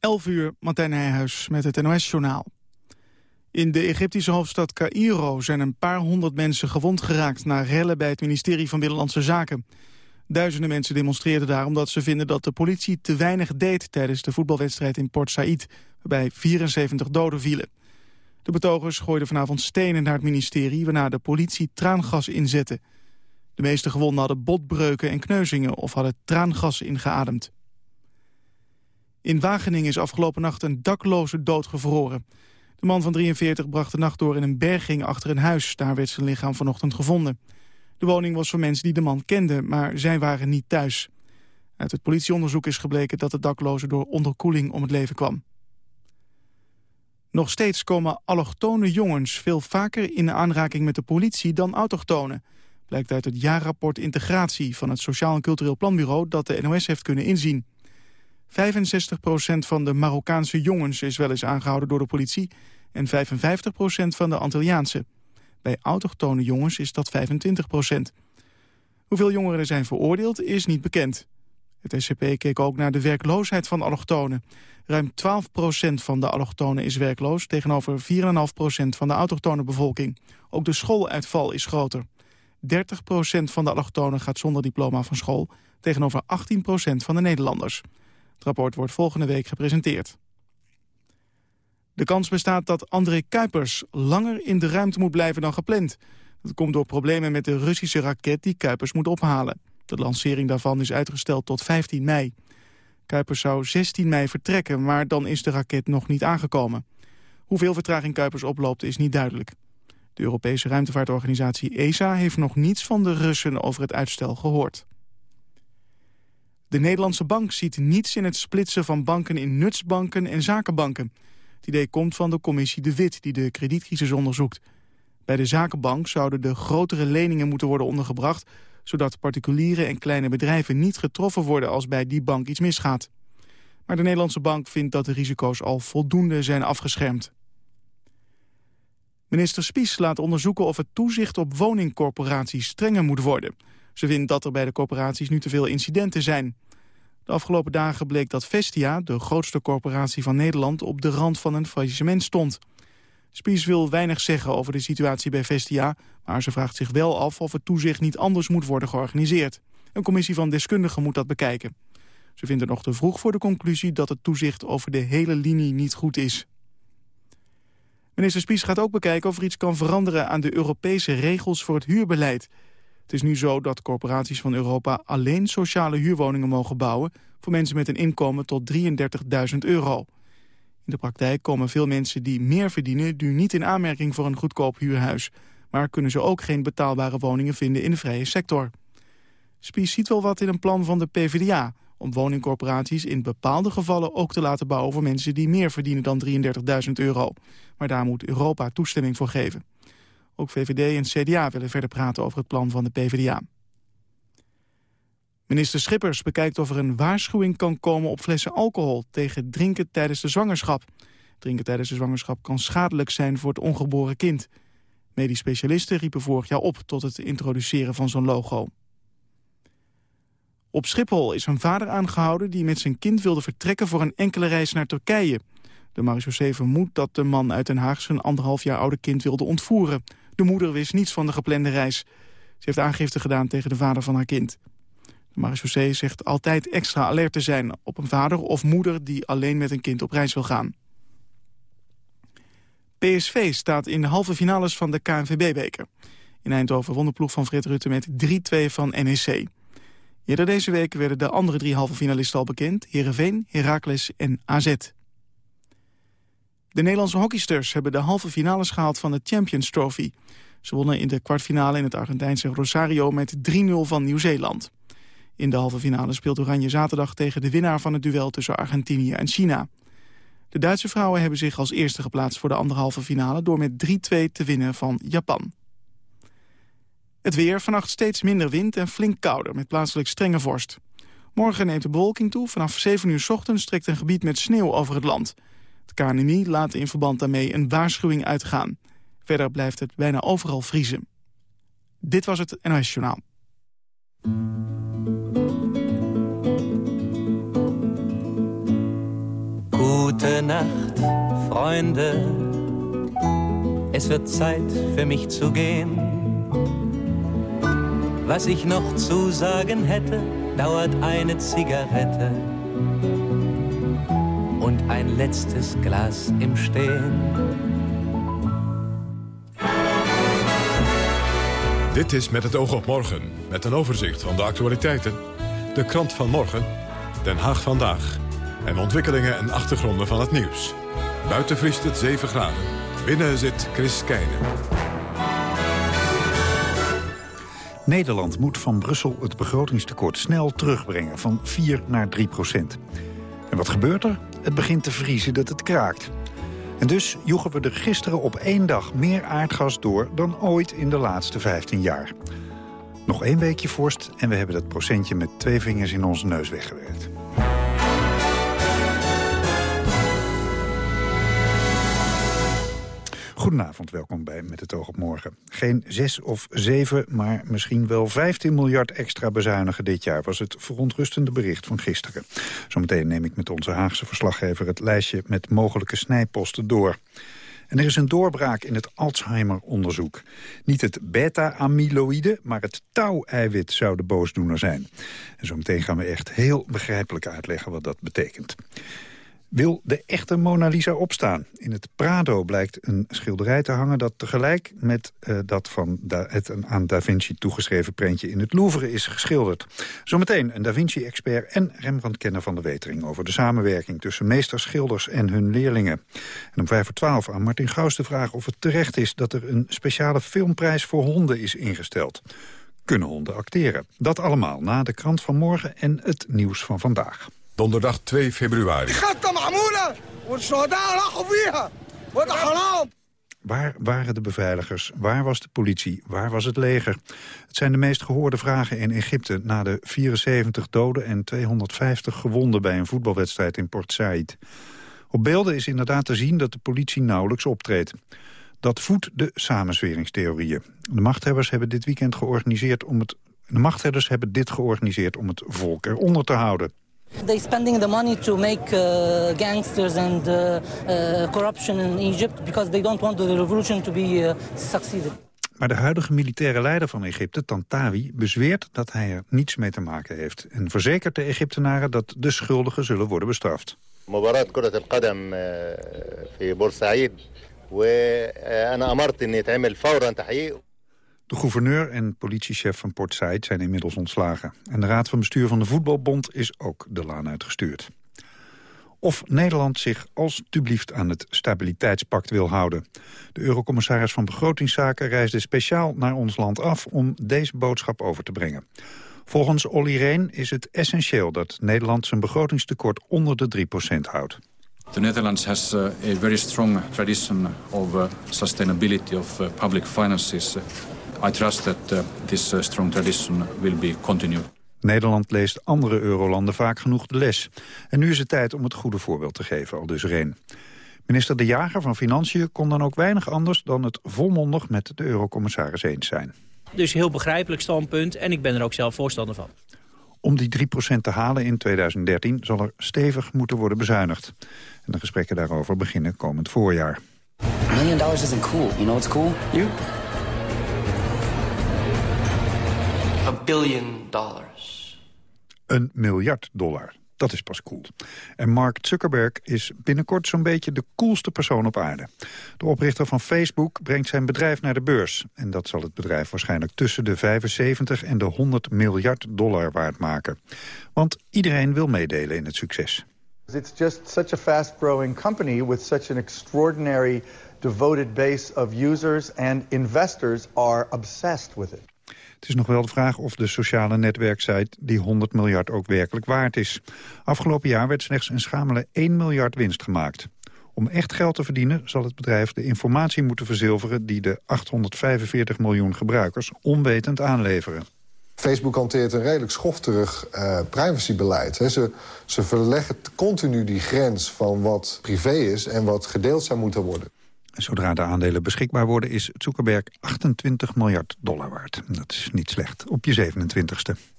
11 uur, Martijn Nijhuis met het NOS-journaal. In de Egyptische hoofdstad Cairo zijn een paar honderd mensen gewond geraakt... na rellen bij het ministerie van Binnenlandse Zaken. Duizenden mensen demonstreerden daar omdat ze vinden dat de politie te weinig deed... tijdens de voetbalwedstrijd in Port Said, waarbij 74 doden vielen. De betogers gooiden vanavond stenen naar het ministerie... waarna de politie traangas inzette. De meeste gewonden hadden botbreuken en kneuzingen... of hadden traangas ingeademd. In Wageningen is afgelopen nacht een dakloze doodgevroren. De man van 43 bracht de nacht door in een berging achter een huis. Daar werd zijn lichaam vanochtend gevonden. De woning was voor mensen die de man kenden, maar zij waren niet thuis. Uit het politieonderzoek is gebleken dat de dakloze door onderkoeling om het leven kwam. Nog steeds komen allochtone jongens veel vaker in aanraking met de politie dan autochtonen. Blijkt uit het jaarrapport Integratie van het Sociaal en Cultureel Planbureau dat de NOS heeft kunnen inzien. 65% van de Marokkaanse jongens is wel eens aangehouden door de politie... en 55% van de Antilliaanse. Bij autochtone jongens is dat 25% Hoeveel jongeren er zijn veroordeeld is niet bekend. Het SCP keek ook naar de werkloosheid van allochtonen. Ruim 12% van de allochtonen is werkloos... tegenover 4,5% van de autochtone bevolking. Ook de schooluitval is groter. 30% van de allochtonen gaat zonder diploma van school... tegenover 18% van de Nederlanders. Het rapport wordt volgende week gepresenteerd. De kans bestaat dat André Kuipers langer in de ruimte moet blijven dan gepland. Dat komt door problemen met de Russische raket die Kuipers moet ophalen. De lancering daarvan is uitgesteld tot 15 mei. Kuipers zou 16 mei vertrekken, maar dan is de raket nog niet aangekomen. Hoeveel vertraging Kuipers oploopt is niet duidelijk. De Europese ruimtevaartorganisatie ESA heeft nog niets van de Russen over het uitstel gehoord. De Nederlandse bank ziet niets in het splitsen van banken in nutsbanken en zakenbanken. Het idee komt van de commissie De Wit die de kredietcrisis onderzoekt. Bij de zakenbank zouden de grotere leningen moeten worden ondergebracht... zodat particuliere en kleine bedrijven niet getroffen worden als bij die bank iets misgaat. Maar de Nederlandse bank vindt dat de risico's al voldoende zijn afgeschermd. Minister Spies laat onderzoeken of het toezicht op woningcorporaties strenger moet worden... Ze vindt dat er bij de corporaties nu te veel incidenten zijn. De afgelopen dagen bleek dat Vestia, de grootste corporatie van Nederland... op de rand van een faillissement stond. Spies wil weinig zeggen over de situatie bij Vestia... maar ze vraagt zich wel af of het toezicht niet anders moet worden georganiseerd. Een commissie van deskundigen moet dat bekijken. Ze vindt het nog te vroeg voor de conclusie dat het toezicht over de hele linie niet goed is. Minister Spies gaat ook bekijken of er iets kan veranderen aan de Europese regels voor het huurbeleid. Het is nu zo dat corporaties van Europa alleen sociale huurwoningen mogen bouwen... voor mensen met een inkomen tot 33.000 euro. In de praktijk komen veel mensen die meer verdienen... nu niet in aanmerking voor een goedkoop huurhuis. Maar kunnen ze ook geen betaalbare woningen vinden in de vrije sector. Spies ziet wel wat in een plan van de PvdA... om woningcorporaties in bepaalde gevallen ook te laten bouwen... voor mensen die meer verdienen dan 33.000 euro. Maar daar moet Europa toestemming voor geven. Ook VVD en CDA willen verder praten over het plan van de PvdA. Minister Schippers bekijkt of er een waarschuwing kan komen op flessen alcohol tegen drinken tijdens de zwangerschap. Drinken tijdens de zwangerschap kan schadelijk zijn voor het ongeboren kind. Medisch specialisten riepen vorig jaar op tot het introduceren van zo'n logo. Op Schiphol is een vader aangehouden die met zijn kind wilde vertrekken voor een enkele reis naar Turkije. De marechaussee vermoedt dat de man uit Den Haag zijn anderhalf jaar oude kind wilde ontvoeren. De moeder wist niets van de geplande reis. Ze heeft aangifte gedaan tegen de vader van haar kind. De marechaussee zegt altijd extra alert te zijn op een vader of moeder die alleen met een kind op reis wil gaan. PSV staat in de halve finales van de KNVB-beker. In Eindhoven won de ploeg van Fred Rutte met 3-2 van NEC. Eerder deze week werden de andere drie halve finalisten al bekend. Heerenveen, Heracles en AZ. De Nederlandse hockeysters hebben de halve finales gehaald van de Champions Trophy. Ze wonnen in de kwartfinale in het Argentijnse Rosario met 3-0 van Nieuw-Zeeland. In de halve finale speelt Oranje zaterdag tegen de winnaar van het duel tussen Argentinië en China. De Duitse vrouwen hebben zich als eerste geplaatst voor de anderhalve finale... door met 3-2 te winnen van Japan. Het weer, vannacht steeds minder wind en flink kouder met plaatselijk strenge vorst. Morgen neemt de bewolking toe. Vanaf 7 uur ochtends trekt een gebied met sneeuw over het land. Het KNMI laat in verband daarmee een waarschuwing uitgaan. Verder blijft het bijna overal vriezen. Dit was het NOS Journaal. Gute Nacht, Freunde. Es wird Zeit für mich zu gehen. Was ich noch zu sagen hätte, dauert eine Zigarette und ein letztes Glas im Stehen. Dit is Met het oog op morgen, met een overzicht van de actualiteiten. De krant van morgen, Den Haag vandaag. En ontwikkelingen en achtergronden van het nieuws. Buiten vriest het 7 graden. Binnen zit Chris Keijnen. Nederland moet van Brussel het begrotingstekort snel terugbrengen van 4 naar 3 procent. En wat gebeurt er? Het begint te vriezen dat het kraakt. En dus joegen we er gisteren op één dag meer aardgas door... dan ooit in de laatste 15 jaar. Nog één weekje vorst en we hebben dat procentje met twee vingers in onze neus weggewerkt. Goedenavond, welkom bij Met het oog op morgen. Geen 6 of 7, maar misschien wel 15 miljard extra bezuinigen dit jaar... was het verontrustende bericht van gisteren. Zometeen neem ik met onze Haagse verslaggever het lijstje met mogelijke snijposten door. En er is een doorbraak in het Alzheimer-onderzoek. Niet het beta-amyloïde, maar het tau-eiwit zou de boosdoener zijn. En zometeen gaan we echt heel begrijpelijk uitleggen wat dat betekent wil de echte Mona Lisa opstaan. In het Prado blijkt een schilderij te hangen dat tegelijk met uh, dat van da het aan Da Vinci toegeschreven prentje in het Louvre is geschilderd. Zometeen een Da Vinci-expert en Rembrandt-kenner van de Wetering over de samenwerking tussen meesterschilders en hun leerlingen. En om vijf voor twaalf aan Martin Gauws de vraag of het terecht is dat er een speciale filmprijs voor honden is ingesteld. Kunnen honden acteren? Dat allemaal na de krant van morgen en het nieuws van vandaag. Donderdag 2 februari. Waar waren de beveiligers? Waar was de politie? Waar was het leger? Het zijn de meest gehoorde vragen in Egypte... na de 74 doden en 250 gewonden bij een voetbalwedstrijd in Port Said. Op beelden is inderdaad te zien dat de politie nauwelijks optreedt. Dat voedt de samensweringstheorieën. De machthebbers hebben dit weekend georganiseerd om het... De machthebbers hebben dit georganiseerd om het volk eronder te houden. They spending the money to make uh, gangsters and uh, uh, corruption in Egypt because they don't want the revolution to be uh, succeeded. Maar de huidige militaire leider van Egypte, Tantawi, bezweert dat hij er niets mee te maken heeft. En verzekert de Egyptenaren dat de schuldigen zullen worden bestraft. De gouverneur en politiechef van Port Said zijn inmiddels ontslagen. En de raad van bestuur van de voetbalbond is ook de laan uitgestuurd. Of Nederland zich alstublieft aan het stabiliteitspact wil houden. De eurocommissaris van Begrotingszaken reisde speciaal naar ons land af... om deze boodschap over te brengen. Volgens Olly Reen is het essentieel dat Nederland zijn begrotingstekort onder de 3% houdt. The Netherlands has uh, a very strong tradition of uh, sustainability of uh, public finances. I trust that uh, this uh, strong tradition will be continued. Nederland leest andere eurolanden vaak genoeg de les. En nu is het tijd om het goede voorbeeld te geven, al dus Reen. Minister De Jager van Financiën kon dan ook weinig anders... dan het volmondig met de eurocommissaris eens zijn. Dus heel begrijpelijk standpunt en ik ben er ook zelf voorstander van. Om die 3% te halen in 2013 zal er stevig moeten worden bezuinigd. En de gesprekken daarover beginnen komend voorjaar. million dollars isn't cool. You know what's cool? You. A billion dollars. Een miljard dollar. Dat is pas cool. En Mark Zuckerberg is binnenkort zo'n beetje de coolste persoon op aarde. De oprichter van Facebook brengt zijn bedrijf naar de beurs. En dat zal het bedrijf waarschijnlijk tussen de 75 en de 100 miljard dollar waard maken. Want iedereen wil meedelen in het succes. It's just such a fast-growing company with such an extraordinary devoted base of users and investors are obsessed with it. Het is nog wel de vraag of de sociale netwerksite die 100 miljard ook werkelijk waard is. Afgelopen jaar werd slechts een schamele 1 miljard winst gemaakt. Om echt geld te verdienen zal het bedrijf de informatie moeten verzilveren... die de 845 miljoen gebruikers onwetend aanleveren. Facebook hanteert een redelijk schofterig uh, privacybeleid. Ze, ze verleggen continu die grens van wat privé is... en wat gedeeld zou moeten worden. Zodra de aandelen beschikbaar worden is Zuckerberg 28 miljard dollar waard. Dat is niet slecht. Op je 27ste.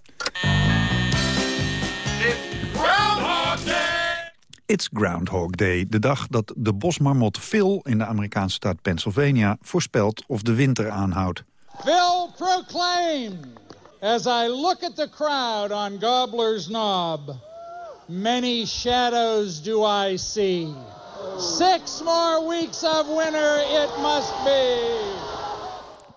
It's Groundhog Day, de dag dat de bosmarmot Phil in de Amerikaanse staat Pennsylvania voorspelt of de winter aanhoudt. Phil proclaimed, as I look at the crowd on Gobbler's Knob, many shadows do I see. Six more weeks of winter it must be.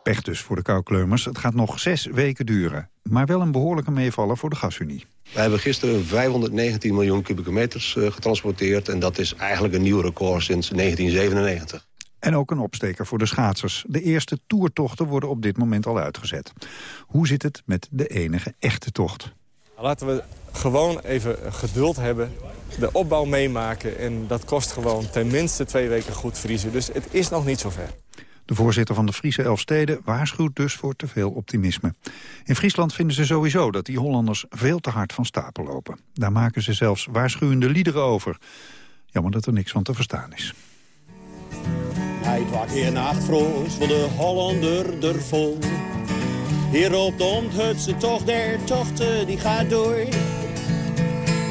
Pech dus voor de koukleumers. Het gaat nog zes weken duren. Maar wel een behoorlijke meevaller voor de gasunie. We hebben gisteren 519 miljoen kubieke meters uh, getransporteerd... en dat is eigenlijk een nieuw record sinds 1997. En ook een opsteker voor de schaatsers. De eerste toertochten worden op dit moment al uitgezet. Hoe zit het met de enige echte tocht? Laten we gewoon even geduld hebben, de opbouw meemaken... en dat kost gewoon tenminste twee weken goed vriezen. Dus het is nog niet zover. De voorzitter van de Friese Elfsteden waarschuwt dus voor te veel optimisme. In Friesland vinden ze sowieso dat die Hollanders veel te hard van stapel lopen. Daar maken ze zelfs waarschuwende liederen over. Jammer dat er niks van te verstaan is. Hij wacht hier nacht voor de Hollander er vol. Hier op de onthutse tocht der tochten die gaat door.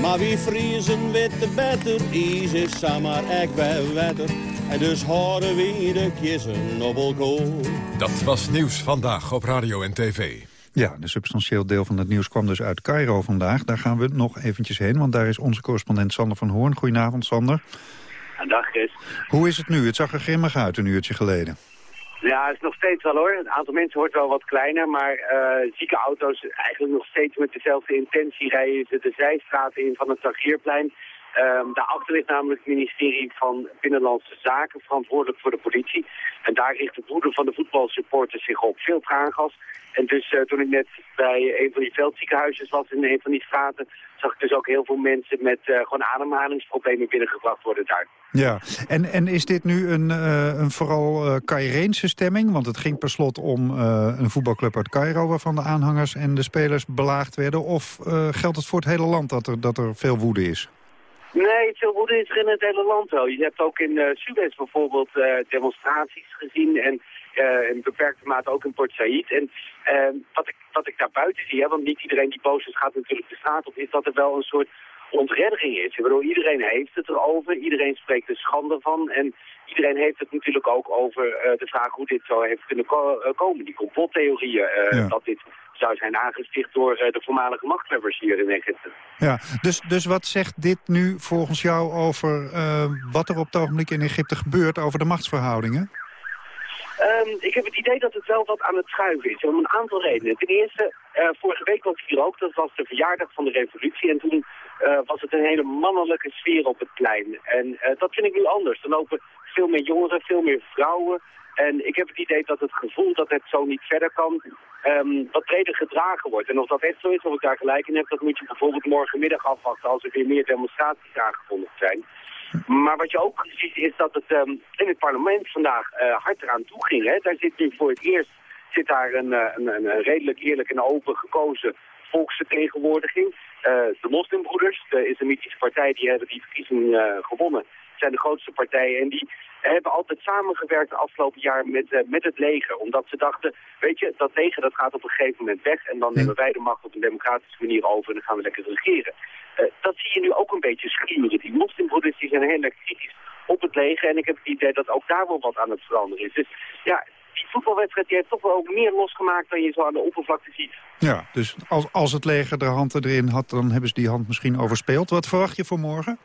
Maar wie vriezen witte beter, is is samen ek bij wetter. En dus horen we de kiezen op elkaar. Dat was nieuws vandaag op radio en tv. Ja, een substantieel deel van het nieuws kwam dus uit Cairo vandaag. Daar gaan we nog eventjes heen, want daar is onze correspondent Sander van Hoorn. Goedenavond, Sander. Dag, Chris. Hoe is het nu? Het zag er grimmig uit een uurtje geleden. Ja, het is nog steeds wel hoor. Het aantal mensen wordt wel wat kleiner, maar uh, zieke auto's eigenlijk nog steeds met dezelfde intentie rijden ze de zijstraten in van het Tagierplein. Um, daarachter ligt namelijk het ministerie van Binnenlandse Zaken verantwoordelijk voor de politie. En daar richt de woede van de voetbalsupporters zich op. Veel traangas. En dus uh, toen ik net bij een van die veldziekenhuizen was in een van die straten... zag ik dus ook heel veel mensen met uh, gewoon ademhalingsproblemen binnengebracht worden daar. Ja, en, en is dit nu een, uh, een vooral uh, stemming? Want het ging per slot om een voetbalclub uit Cairo... waarvan de aanhangers en de spelers belaagd werden. Of geldt het voor het hele land dat er, dat er veel woede is? Nee, veel woede is er in het hele land wel. Je hebt ook in uh, Suez bijvoorbeeld uh, demonstraties gezien en uh, in beperkte mate ook in Port Said. En wat, ik, wat ik daar buiten zie, hè, want niet iedereen die boos is gaat natuurlijk de straat op, is dat er wel een soort ontreddering is. Ik bedoel, iedereen heeft het erover, iedereen spreekt er schande van en iedereen heeft het natuurlijk ook over de vraag hoe dit zo heeft kunnen ko komen. Die complottheorieën, ja. dat dit zou zijn aangesticht door de voormalige machthebbers hier in Egypte. Ja, dus, dus wat zegt dit nu volgens jou over uh, wat er op het ogenblik in Egypte gebeurt over de machtsverhoudingen? Um, ik heb het idee dat het wel wat aan het schuiven is, om een aantal redenen. Ten eerste, uh, vorige week was ik hier ook, dat was de verjaardag van de revolutie. En toen uh, was het een hele mannelijke sfeer op het plein. En uh, dat vind ik nu anders. Er lopen veel meer jongeren, veel meer vrouwen. En ik heb het idee dat het gevoel dat het zo niet verder kan, um, wat breder gedragen wordt. En of dat echt zo is, of ik daar gelijk in heb, dat moet je bijvoorbeeld morgenmiddag afwachten als er weer meer demonstraties aangekondigd zijn. Maar wat je ook ziet is dat het um, in het parlement vandaag uh, hard eraan toe ging. Hè. Daar zit nu voor het eerst zit daar een, een, een redelijk eerlijk en open gekozen volksvertegenwoordiging. Uh, de moslimbroeders, de islamitische partij, die hebben die verkiezing gewonnen zijn de grootste partijen. En die hebben altijd samengewerkt de afgelopen jaar met, uh, met het leger. Omdat ze dachten, weet je, dat leger dat gaat op een gegeven moment weg. En dan nemen wij de macht op een democratische manier over en dan gaan we lekker regeren. Uh, dat zie je nu ook een beetje schuren. Die moslimbroeders die zijn heel erg kritisch op het leger. En ik heb het idee dat ook daar wel wat aan het veranderen is. Dus ja, die voetbalwedstrijd die heeft toch wel ook meer losgemaakt dan je zo aan de oppervlakte ziet. Ja, dus als, als het leger de hand erin had, dan hebben ze die hand misschien overspeeld. Wat verwacht je voor morgen?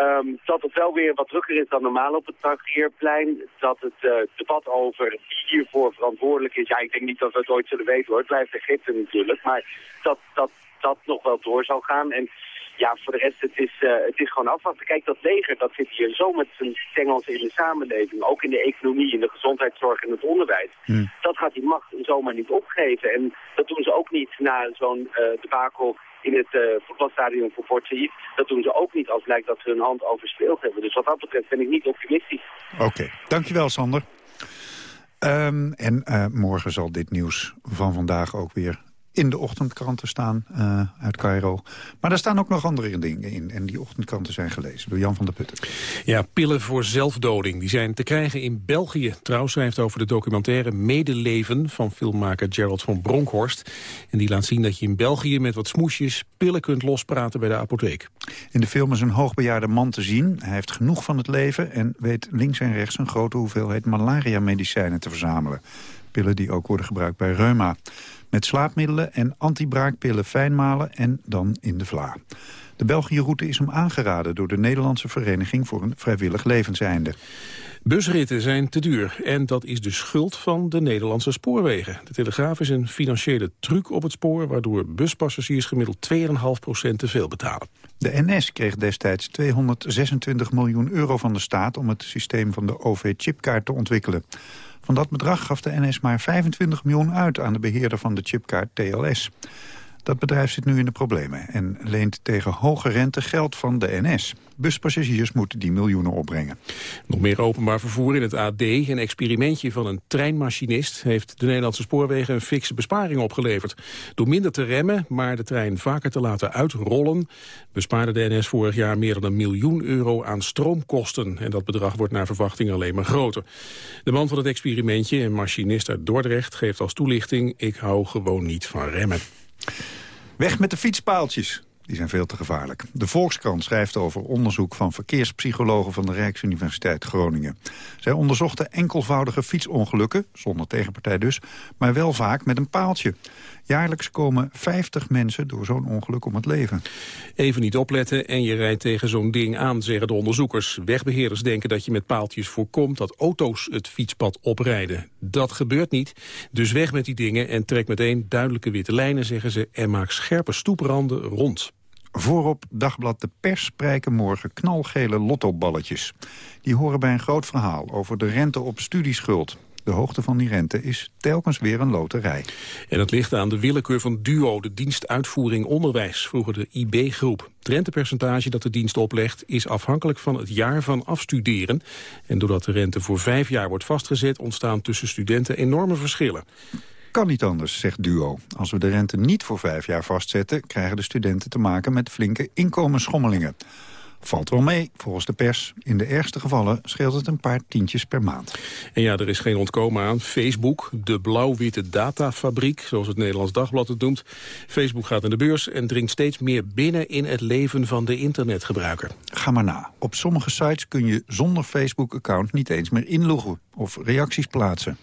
Um, dat het wel weer wat drukker is dan normaal op het Tahrirplein. Dat het uh, debat over wie hiervoor verantwoordelijk is. Ja, ik denk niet dat we het ooit zullen weten hoor. Het blijft Egypte natuurlijk. Maar dat dat, dat nog wel door zal gaan. En ja, voor de rest, het is, uh, het is gewoon afwachten. Kijk, dat leger, dat zit hier zo met zijn stengels in de samenleving. Ook in de economie, in de gezondheidszorg en het onderwijs. Hmm. Dat gaat die macht zomaar niet opgeven. En dat doen ze ook niet na zo'n uh, debakel in het uh, voetbalstadion voor Port Said. Dat doen ze ook niet als blijkt dat ze hun hand overspeeld hebben. Dus wat dat betreft ben ik niet optimistisch. Oké, dankjewel Sander. Um, en uh, morgen zal dit nieuws van vandaag ook weer in de ochtendkranten staan uh, uit Cairo. Maar daar staan ook nog andere dingen in. En die ochtendkranten zijn gelezen door Jan van der Putten. Ja, pillen voor zelfdoding. Die zijn te krijgen in België. Trouw schrijft over de documentaire Medeleven van filmmaker Gerald van Bronkhorst. En die laat zien dat je in België met wat smoesjes pillen kunt lospraten bij de apotheek. In de film is een hoogbejaarde man te zien. Hij heeft genoeg van het leven en weet links en rechts een grote hoeveelheid malaria-medicijnen te verzamelen. Pillen die ook worden gebruikt bij reuma. Met slaapmiddelen en antibraakpillen fijnmalen en dan in de vla. De België-route is hem aangeraden door de Nederlandse Vereniging voor een Vrijwillig Levenseinde. Busritten zijn te duur en dat is de schuld van de Nederlandse spoorwegen. De Telegraaf is een financiële truc op het spoor... waardoor buspassagiers gemiddeld 2,5% te veel betalen. De NS kreeg destijds 226 miljoen euro van de staat... om het systeem van de OV-chipkaart te ontwikkelen. Van dat bedrag gaf de NS maar 25 miljoen uit aan de beheerder van de chipkaart TLS. Dat bedrijf zit nu in de problemen en leent tegen hoge rente geld van de NS. Buspassagiers moeten die miljoenen opbrengen. Nog meer openbaar vervoer in het AD. Een experimentje van een treinmachinist heeft de Nederlandse spoorwegen een fikse besparing opgeleverd. Door minder te remmen, maar de trein vaker te laten uitrollen, bespaarde de NS vorig jaar meer dan een miljoen euro aan stroomkosten. En dat bedrag wordt naar verwachting alleen maar groter. De man van het experimentje, een machinist uit Dordrecht, geeft als toelichting, ik hou gewoon niet van remmen. Weg met de fietspaaltjes. Die zijn veel te gevaarlijk. De Volkskrant schrijft over onderzoek van verkeerspsychologen van de Rijksuniversiteit Groningen. Zij onderzochten enkelvoudige fietsongelukken, zonder tegenpartij dus, maar wel vaak met een paaltje. Jaarlijks komen 50 mensen door zo'n ongeluk om het leven. Even niet opletten en je rijdt tegen zo'n ding aan, zeggen de onderzoekers. Wegbeheerders denken dat je met paaltjes voorkomt dat auto's het fietspad oprijden. Dat gebeurt niet, dus weg met die dingen en trek meteen duidelijke witte lijnen, zeggen ze, en maak scherpe stoepranden rond. Voorop Dagblad De Pers prijken morgen knalgele lottoballetjes. Die horen bij een groot verhaal over de rente op studieschuld. De hoogte van die rente is telkens weer een loterij. En dat ligt aan de willekeur van DUO, de dienst uitvoering onderwijs, vroeger de IB-groep. Het rentepercentage dat de dienst oplegt is afhankelijk van het jaar van afstuderen. En doordat de rente voor vijf jaar wordt vastgezet, ontstaan tussen studenten enorme verschillen. Kan niet anders, zegt Duo. Als we de rente niet voor vijf jaar vastzetten... krijgen de studenten te maken met flinke inkomensschommelingen. Valt wel mee, volgens de pers. In de ergste gevallen scheelt het een paar tientjes per maand. En ja, er is geen ontkomen aan. Facebook, de blauw-witte datafabriek, zoals het Nederlands Dagblad het noemt. Facebook gaat in de beurs en dringt steeds meer binnen in het leven van de internetgebruiker. Ga maar na. Op sommige sites kun je zonder Facebook-account niet eens meer inloggen of reacties plaatsen.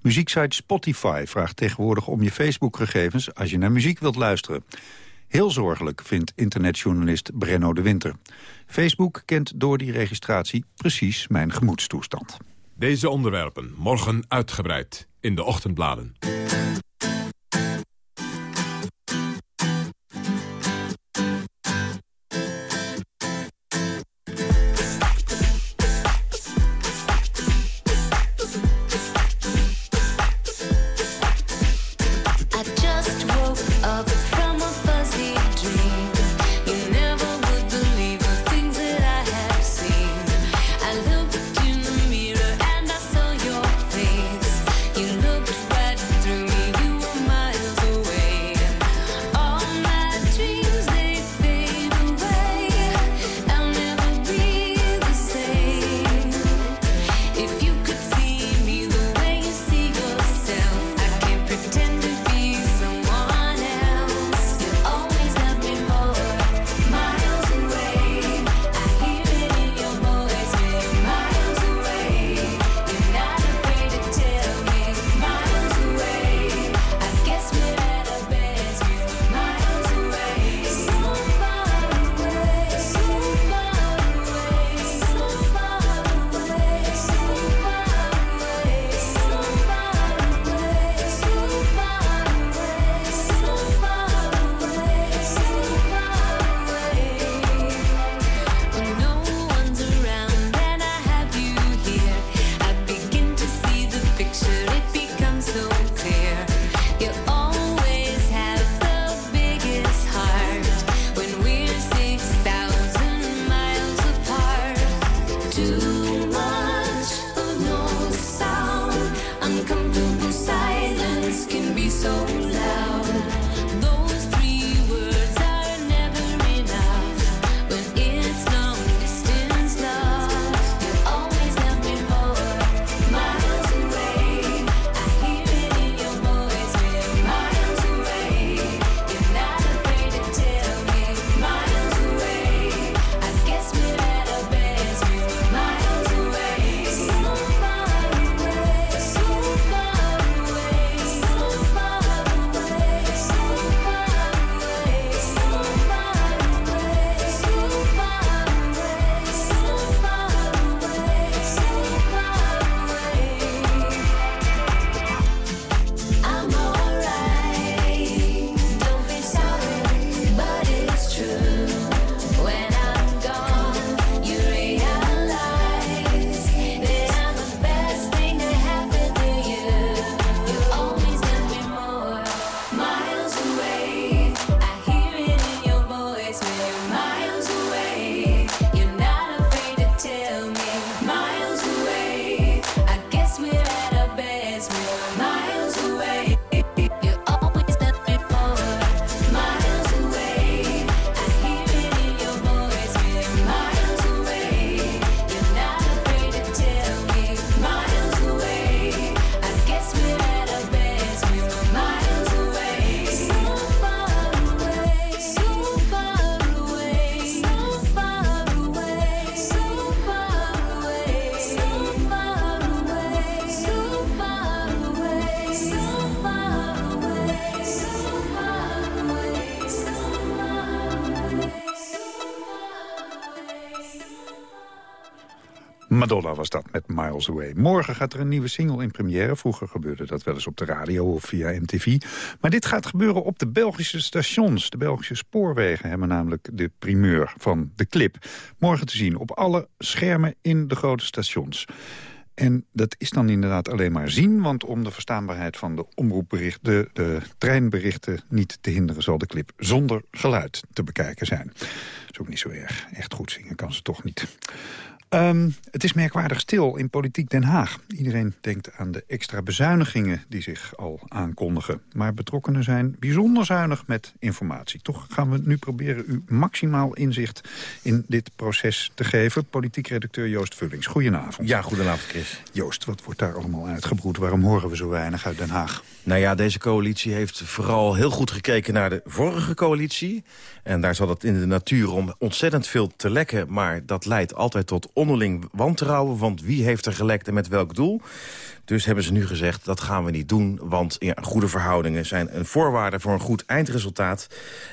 Muzieksite Spotify vraagt tegenwoordig om je Facebook-gegevens als je naar muziek wilt luisteren. Heel zorgelijk, vindt internetjournalist Brenno de Winter. Facebook kent door die registratie precies mijn gemoedstoestand. Deze onderwerpen morgen uitgebreid in de ochtendbladen. Was dat met Miles Away. Morgen gaat er een nieuwe single in première. Vroeger gebeurde dat wel eens op de radio of via MTV. Maar dit gaat gebeuren op de Belgische stations. De Belgische spoorwegen hebben namelijk de primeur van de clip. Morgen te zien op alle schermen in de grote stations. En dat is dan inderdaad alleen maar zien... want om de verstaanbaarheid van de omroepberichten, de, de treinberichten niet te hinderen... zal de clip zonder geluid te bekijken zijn. Dat is ook niet zo erg. Echt goed zingen kan ze toch niet. Um, het is merkwaardig stil in politiek Den Haag. Iedereen denkt aan de extra bezuinigingen die zich al aankondigen. Maar betrokkenen zijn bijzonder zuinig met informatie. Toch gaan we nu proberen u maximaal inzicht in dit proces te geven. Politiek redacteur Joost Vullings, goedenavond. Ja, goedenavond Chris. Joost, wat wordt daar allemaal uitgebroed? Waarom horen we zo weinig uit Den Haag? Nou ja, deze coalitie heeft vooral heel goed gekeken naar de vorige coalitie. En daar zat het in de natuur om ontzettend veel te lekken. Maar dat leidt altijd tot onderling wantrouwen. Want wie heeft er gelekt en met welk doel? Dus hebben ze nu gezegd, dat gaan we niet doen. Want ja, goede verhoudingen zijn een voorwaarde voor een goed eindresultaat.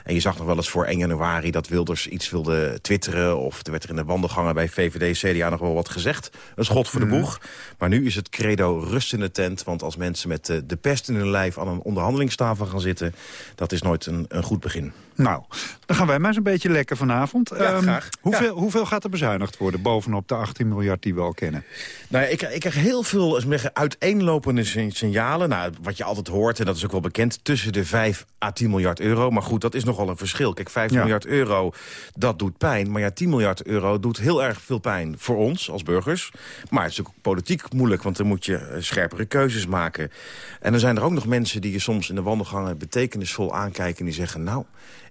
En je zag nog wel eens voor 1 januari dat Wilders iets wilde twitteren... of er werd er in de wandelgangen bij VVD, CDA nog wel wat gezegd. Een schot voor de mhm. boeg. Maar nu is het credo rust in de tent. Want als mensen met de, de pest in hun lijf aan een onderhandelingstafel gaan zitten... dat is nooit een, een goed begin. Nou, dan gaan wij maar eens een beetje lekker vanavond. Ja, um, graag. Hoeveel, hoeveel gaat er bezuinigd worden bovenop de 18 miljard die we al kennen? Nou, ik, ik krijg heel veel uiteenlopende signalen. Nou, wat je altijd hoort, en dat is ook wel bekend... tussen de 5 à 10 miljard euro. Maar goed, dat is nogal een verschil. Kijk, 5 miljard euro, dat doet pijn. Maar ja, 10 miljard euro doet heel erg veel pijn voor ons als burgers. Maar het is ook politiek moeilijk, want dan moet je eh, scherpere keuzes maken. En dan zijn er ook nog mensen die je soms in de wandelgangen betekenisvol aankijken... en die zeggen, nou,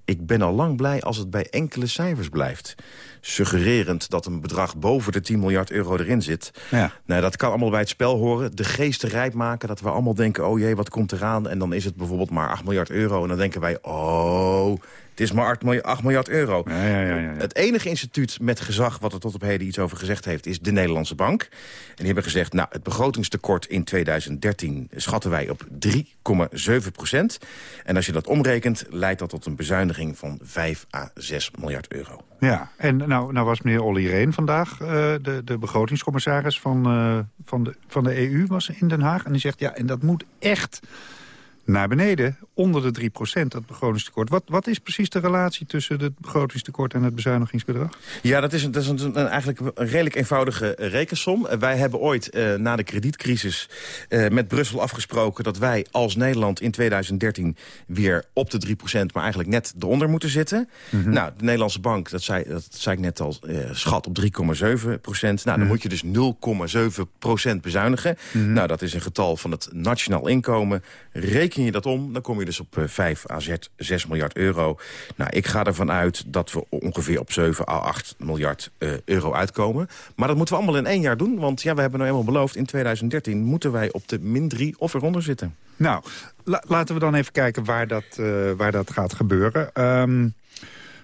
ik ben al lang blij als het bij enkele cijfers blijft. Suggererend dat een bedrag boven de 10 miljard euro erin zit. Ja. Nou, dat kan allemaal bij het spel horen. De geesten rijp maken, dat we allemaal denken... oh jee, wat komt eraan? En dan is het bijvoorbeeld maar 8 miljard euro. En dan denken wij, oh, het is maar 8 miljard euro. Ja, ja, ja, het enige instituut met gezag wat er tot op heden iets over gezegd heeft... is de Nederlandse Bank. En die hebben gezegd, nou, het begrotingstekort in 2013 schatten wij op 3,7 procent. En als je dat omrekent, leidt dat tot een bezuiniging van 5 à 6 miljard euro. Ja, en nou, nou was meneer Olly Reen vandaag, uh, de, de begrotingscommissaris van, uh, van, de, van de EU, was in Den Haag. En die zegt, ja, en dat moet echt naar beneden, onder de 3% dat begrotingstekort. Wat, wat is precies de relatie tussen het begrotingstekort en het bezuinigingsbedrag? Ja, dat is, een, dat is een, eigenlijk een redelijk eenvoudige rekensom. Wij hebben ooit eh, na de kredietcrisis eh, met Brussel afgesproken... dat wij als Nederland in 2013 weer op de 3% maar eigenlijk net eronder moeten zitten. Mhm. Nou, de Nederlandse bank, dat zei, dat zei ik net al, eh, schat op 3,7% Nou, dan mhm. moet je dus 0,7% bezuinigen. Mhm. Nou, dat is een getal van het nationaal inkomen. Reken je dat om, dan kom je dus op 5 à 6 miljard euro. Nou, ik ga ervan uit dat we ongeveer op 7 à 8 miljard uh, euro uitkomen. Maar dat moeten we allemaal in één jaar doen. Want ja, we hebben nou eenmaal beloofd, in 2013 moeten wij op de min 3 of eronder zitten. Nou, laten we dan even kijken waar dat, uh, waar dat gaat gebeuren. Um,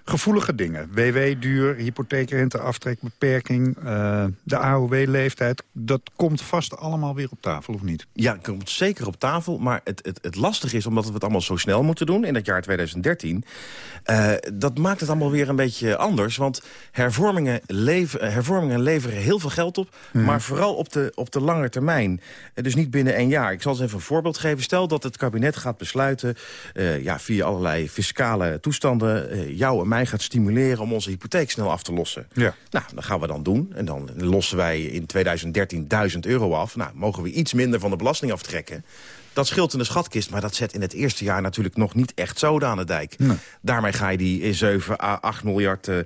gevoelige dingen. WW-duur, hypotheekrenteaftrekbeperking, uh, de AOW-leeftijd. Dat komt vast allemaal weer op tafel, of niet? Ja, het komt zeker op tafel. Maar het, het, het lastige is, omdat we het allemaal zo snel moeten doen... in het jaar 2013, uh, eh, dat maakt het allemaal weer een beetje anders. Want hervormingen, leven, hervormingen leveren heel veel geld op... Mhm. maar vooral op de, op de lange termijn. Uh, dus niet binnen één jaar. Ik zal eens even een voorbeeld geven. Stel dat het kabinet gaat besluiten... ja, via allerlei fiscale toestanden... jou mij gaat stimuleren om onze hypotheek snel af te lossen. Ja. Nou, dat gaan we dan doen. En dan lossen wij in 2013 1000 euro af. Nou, mogen we iets minder van de belasting aftrekken. Dat scheelt in de schatkist, maar dat zet in het eerste jaar natuurlijk nog niet echt zoden aan de dijk. Daarmee ga je die 7 à 8 miljard uh,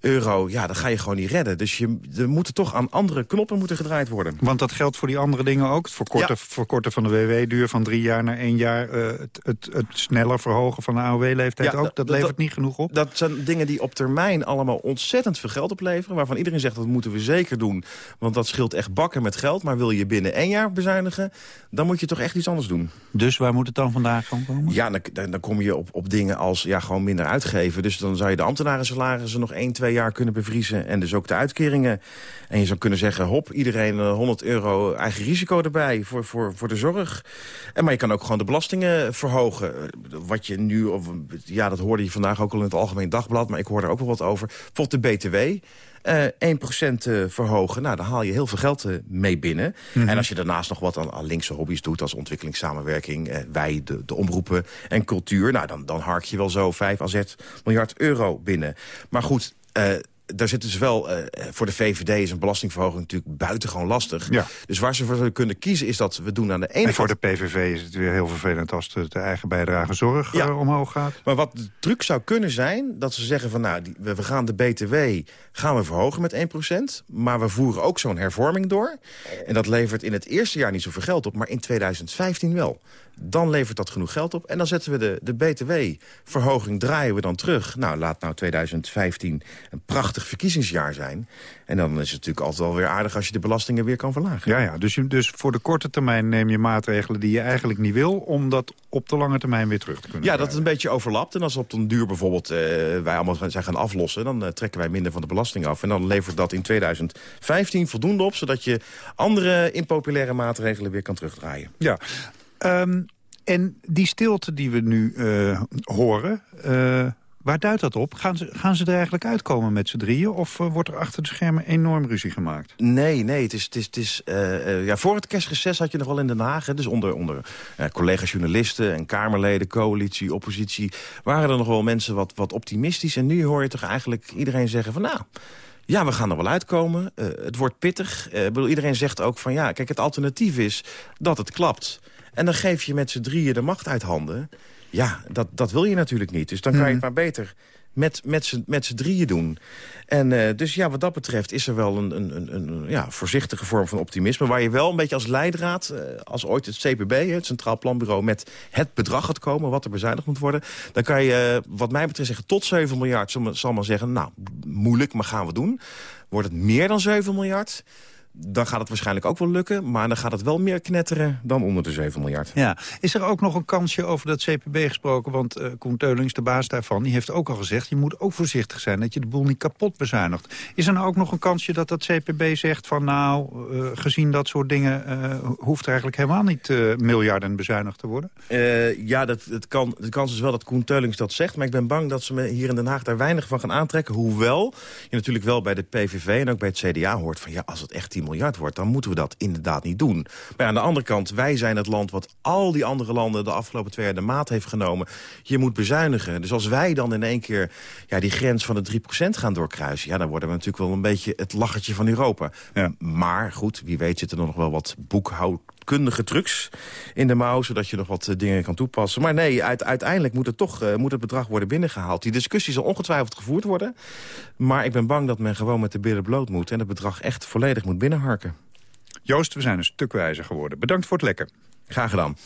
euro, ja, dat ga je gewoon niet redden. Dus je, er moeten toch aan andere knoppen moeten gedraaid worden. Want dat geldt voor die andere dingen ook? Het verkorten, verkorten van de WW-duur van drie jaar naar één jaar. Uh, het, het, het, sneller verhogen van de AOW-leeftijd ook. Dat levert niet genoeg op? Dat zijn dingen die op termijn allemaal ontzettend veel geld opleveren. Waarvan iedereen zegt dat moeten we zeker doen. Want dat scheelt echt bakken met geld. Maar wil je binnen één jaar bezuinigen, dan moet je toch echt iets anders doen. Dus waar moet het dan vandaag gaan komen? Ja, dan, dan kom je op, op dingen als ja, gewoon minder uitgeven. Dus dan zou je de ambtenaren salarissen nog 1, 2 jaar kunnen bevriezen. En dus ook de uitkeringen. En je zou kunnen zeggen, hop, iedereen 100 eh, euro eigen risico erbij voor, voor, voor de zorg. En, maar je kan ook gewoon de belastingen verhogen. Wat je nu, of, ja, dat hoorde je vandaag ook al in het Algemeen Dagblad... maar ik hoor er ook wel wat over. Bijvoorbeeld de BTW. Uh, 1% uh, verhogen, nou, dan haal je heel veel geld uh, mee binnen. Mhm. En als je daarnaast nog wat aan, aan linkse hobby's doet... als ontwikkelingssamenwerking, uh, wij, de, de omroepen en cultuur... nou, dan, dan hark je wel zo 5 à 6 miljard euro binnen. Maar goed... Uh, daar zit dus wel, uh, voor de VVD is een belastingverhoging natuurlijk buitengewoon lastig. Ja. Dus waar ze voor kunnen kiezen is dat we doen aan de ene En voor kant... de PVV is het weer heel vervelend als de, de eigen bijdrage zorg Ja. uh, omhoog gaat. Maar wat de truc zou kunnen zijn, dat ze zeggen van nou, die, we, we gaan de BTW gaan we verhogen met 1%, maar we voeren ook zo'n hervorming door. En dat levert in het eerste jaar niet zoveel geld op, maar in 2015 wel. Dan levert dat genoeg geld op. En dan zetten we de, de BTW-verhoging, draaien we dan terug. Nou, laat nou 2015 een prachtig verkiezingsjaar zijn. En dan is het natuurlijk altijd wel weer aardig als je de belastingen weer kan verlagen. Ja, ja dus, je, dus voor de korte termijn neem je maatregelen die je eigenlijk niet wil... om dat op de lange termijn weer terug te kunnen Ja, dat het een beetje overlapt. En als op den duur bijvoorbeeld uh, wij allemaal zijn gaan aflossen... dan uh, trekken wij minder van de belasting af. En dan levert dat in 2015 voldoende op... zodat je andere impopulaire maatregelen weer kan terugdraaien. Ja, um, en die stilte die we nu uh, horen... Uh, waar duidt dat op? Gaan ze, gaan ze er eigenlijk uitkomen met z'n drieën? Of uh, wordt er achter de schermen enorm ruzie gemaakt? Nee, nee. Het is, het is, het is, ja, voor het kerstreces had je nog wel in Den Haag... Dus onder, onder uh, collega-journalisten en Kamerleden, coalitie, oppositie... waren er nog wel mensen wat, wat optimistisch. En nu hoor je toch eigenlijk iedereen zeggen van... nou. Ja, we gaan er wel uitkomen. Het wordt pittig. Bedoel, iedereen zegt ook van ja, kijk, het alternatief is dat het klapt. En dan geef je met z'n drieën de macht uit handen. Ja, dat, dat wil je natuurlijk niet. Dus dan kan je het maar beter met, met z'n drieën doen. En uh, dus ja, wat dat betreft is er wel een, een, een, een ja, voorzichtige vorm van optimisme... waar je wel een beetje als leidraad, uh, als ooit het CPB, het Centraal Planbureau... met het bedrag gaat komen, wat er bezuinigd moet worden... dan kan je, uh, wat mij betreft, zeggen tot 7 miljard. Zal, zal maar zeggen, nou, moeilijk, maar gaan we doen. Wordt het meer dan 7 miljard dan gaat het waarschijnlijk ook wel lukken. Maar dan gaat het wel meer knetteren dan onder de 7 miljard. Ja. Is er ook nog een kansje over dat CPB gesproken? Want uh, Koen Teulings, de baas daarvan, die heeft ook al gezegd... je moet ook voorzichtig zijn dat je de boel niet kapot bezuinigt. Is er nou ook nog een kansje dat dat CPB zegt van... nou, uh, gezien dat soort dingen uh, hoeft er eigenlijk helemaal niet miljarden bezuinigd te worden? ja, dat, kan, de kans is wel dat Koen Teulings dat zegt. Maar ik ben bang dat ze me hier in Den Haag daar weinig van gaan aantrekken. Hoewel je natuurlijk wel bij de PVV en ook bij het CDA hoort van... ja, als het echt 10 miljard wordt, dan moeten we dat inderdaad niet doen. Maar aan de andere kant, wij zijn het land wat al die andere landen... de afgelopen twee jaar de maat heeft genomen. Je moet bezuinigen. Dus als wij dan in één keer ja, die grens van de 3% gaan doorkruisen... ja, dan worden we natuurlijk wel een beetje het lachertje van Europa. Ja. Maar goed, wie weet zitten er nog wel wat boekhoud kundige trucs in de mouw... zodat je nog wat uh, dingen kan toepassen. Maar nee, uit, uiteindelijk moet het toch uh, moet het bedrag worden binnengehaald. Die discussie zal ongetwijfeld gevoerd worden. Maar ik ben bang dat men gewoon met de billen bloot moet... en het bedrag echt volledig moet binnenharken. Joost, we zijn een stuk wijzer geworden. Bedankt voor het lekker. Graag gedaan.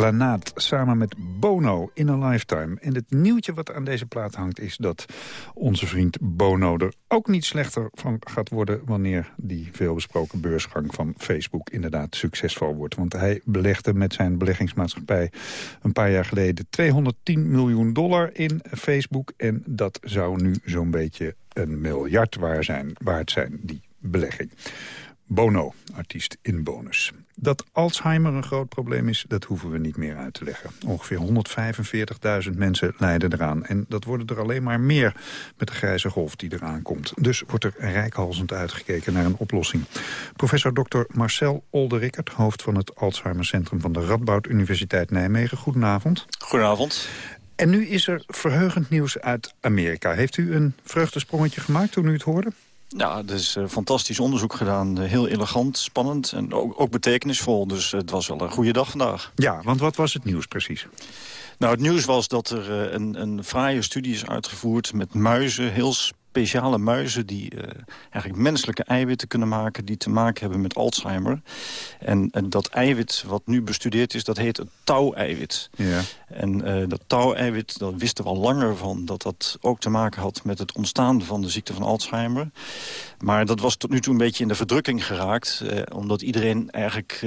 Klanaat samen met Bono in a Lifetime. En het nieuwtje wat aan deze plaat hangt is dat onze vriend Bono er ook niet slechter van gaat worden... wanneer die veelbesproken beursgang van Facebook inderdaad succesvol wordt. Want hij belegde met zijn beleggingsmaatschappij een paar jaar geleden 210 miljoen dollar in Facebook. En dat zou nu zo'n beetje een miljard waard zijn, waard zijn die belegging. Bono, artiest in bonus. Dat Alzheimer een groot probleem is, dat hoeven we niet meer uit te leggen. Ongeveer 145.000 mensen lijden eraan. En dat worden er alleen maar meer met de grijze golf die eraan komt. Dus wordt er rijkhalsend uitgekeken naar een oplossing. Professor Dr. Marcel Olderickert, hoofd van het Alzheimer Centrum van de Radboud Universiteit Nijmegen. Goedenavond. Goedenavond. En nu is er verheugend nieuws uit Amerika. Heeft u een vreugdesprongetje gemaakt toen u het hoorde? Ja, er is uh, fantastisch onderzoek gedaan. heel elegant, spannend en ook, ook, betekenisvol. Dus het was wel een goede dag vandaag. Ja, want wat was het nieuws precies? Nou, het nieuws was dat er uh, een, een fraaie studie is uitgevoerd met muizen. Heel speciale muizen die uh, eigenlijk menselijke eiwitten kunnen maken... die te maken hebben met Alzheimer. En, en dat eiwit wat nu bestudeerd is, dat heet het tau-eiwit. Ja. En uh, dat tau-eiwit, daar wisten we al langer van... dat dat ook te maken had met het ontstaan van de ziekte van Alzheimer. Maar dat was tot nu toe een beetje in de verdrukking geraakt... Uh, omdat iedereen eigenlijk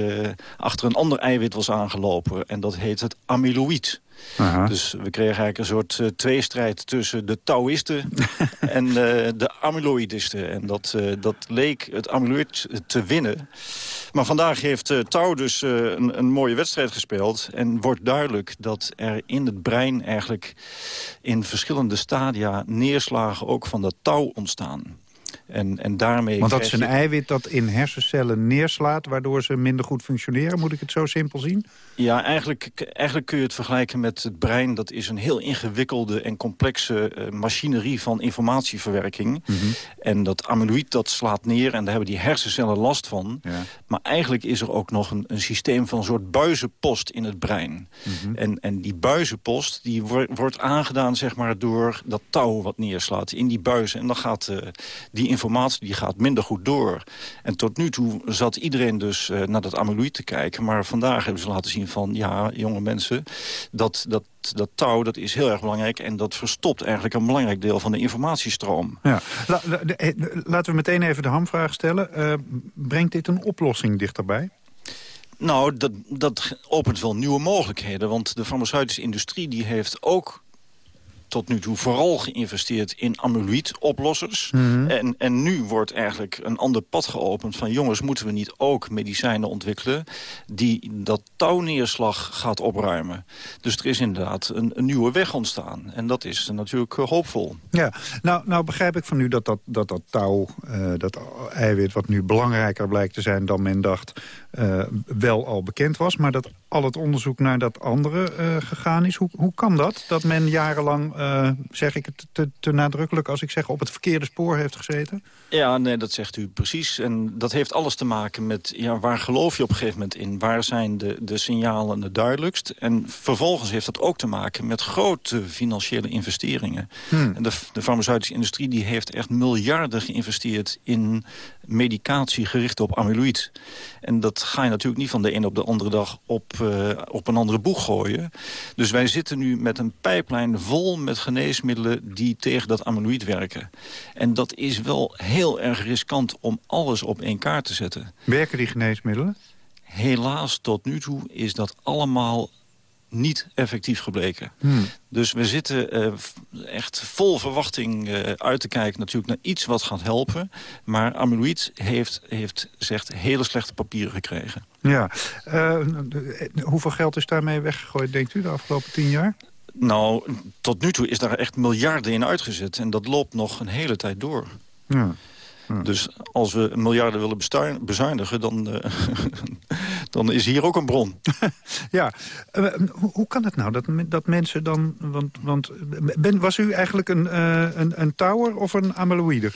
achter een ander eiwit was aangelopen. En dat heet het amyloïd. Aha. Dus we kregen eigenlijk een soort uh, tweestrijd tussen de Taoïsten en uh, de amyloïdisten. En dat, uh, dat leek het amyloïd te winnen. Maar vandaag heeft Tau dus een, een, mooie wedstrijd gespeeld. En wordt duidelijk dat er in het brein eigenlijk in verschillende stadia neerslagen ook van dat Tau ontstaan. En, en daarmee Want dat is een je... eiwit dat in hersencellen neerslaat... waardoor ze minder goed functioneren. Moet ik het zo simpel zien? Ja, eigenlijk, eigenlijk kun je het vergelijken met het brein. Dat is een heel ingewikkelde en complexe uh, machinerie van informatieverwerking. Mm -hmm. En dat amyloïd dat slaat neer en daar hebben die hersencellen last van. Ja. Maar eigenlijk is er ook nog een, een systeem van een soort buizenpost in het brein. Mm -hmm. en, en die buizenpost die wor wordt aangedaan zeg maar, door dat touw wat neerslaat in die buizen. En dan gaat uh, die informatie die gaat minder goed door. En tot nu toe zat iedereen dus uh, naar dat amyloïd te kijken. Maar vandaag hebben ze laten zien van, ja, jonge mensen... dat, dat, dat touw dat is heel erg belangrijk... en dat verstopt eigenlijk een belangrijk deel van de informatiestroom. Ja. La, la, de, laten we meteen even de hamvraag stellen. Uh, brengt dit een oplossing dichterbij? Nou, dat, dat opent wel nieuwe mogelijkheden. Want de farmaceutische industrie die heeft ook tot nu toe vooral geïnvesteerd in amyloïd-oplossers. Mm -hmm. en, en nu wordt eigenlijk een ander pad geopend van... jongens, moeten we niet ook medicijnen ontwikkelen... die dat touwneerslag gaat opruimen. Dus er is inderdaad een, een nieuwe weg ontstaan. En dat is natuurlijk uh, hoopvol. Ja, nou, nou begrijp ik van u dat dat, dat, dat touw, uh, dat eiwit... wat nu belangrijker blijkt te zijn dan men dacht... Uh, wel al bekend was, maar dat al het onderzoek naar dat andere gegaan is. Hoe, hoe kan dat? Dat men jarenlang uh, zeg ik het te, te, nadrukkelijk als ik zeg op het verkeerde spoor heeft gezeten? Ja, nee, dat zegt u precies. En dat heeft alles te maken met ja, waar geloof je op een gegeven moment in? Waar zijn de, de signalen het duidelijkst? En vervolgens heeft dat ook te maken met grote financiële investeringen. Hmm. En de, de farmaceutische industrie die heeft echt miljarden geïnvesteerd in medicatie gericht op amyloïd. En dat ga je natuurlijk niet van de ene op de andere dag op, uh, op een andere boeg gooien. Dus wij zitten nu met een pijplijn vol met geneesmiddelen die tegen dat amyloïd werken. En dat is wel heel erg riskant om alles op één kaart te zetten. Werken die geneesmiddelen? Helaas, tot nu toe is dat allemaal niet effectief gebleken. Hmm. Dus we zitten uh, echt vol verwachting uh, uit te kijken natuurlijk naar iets wat gaat helpen. Maar amyloïd heeft, heeft zegt hele slechte papieren gekregen. Ja. Uh, hoeveel geld is daarmee weggegooid, denkt u, de afgelopen tien jaar? Nou, tot nu toe is daar echt miljarden in uitgezet. En dat loopt nog een hele tijd door. Ja. Ja. Dus als we miljarden willen bezuinigen, dan, uh, dan is hier ook een bron. ja, uh, hoe kan het nou dat, dat mensen dan... Want, want ben, was u eigenlijk een, uh, een, een tower of een amyloïder?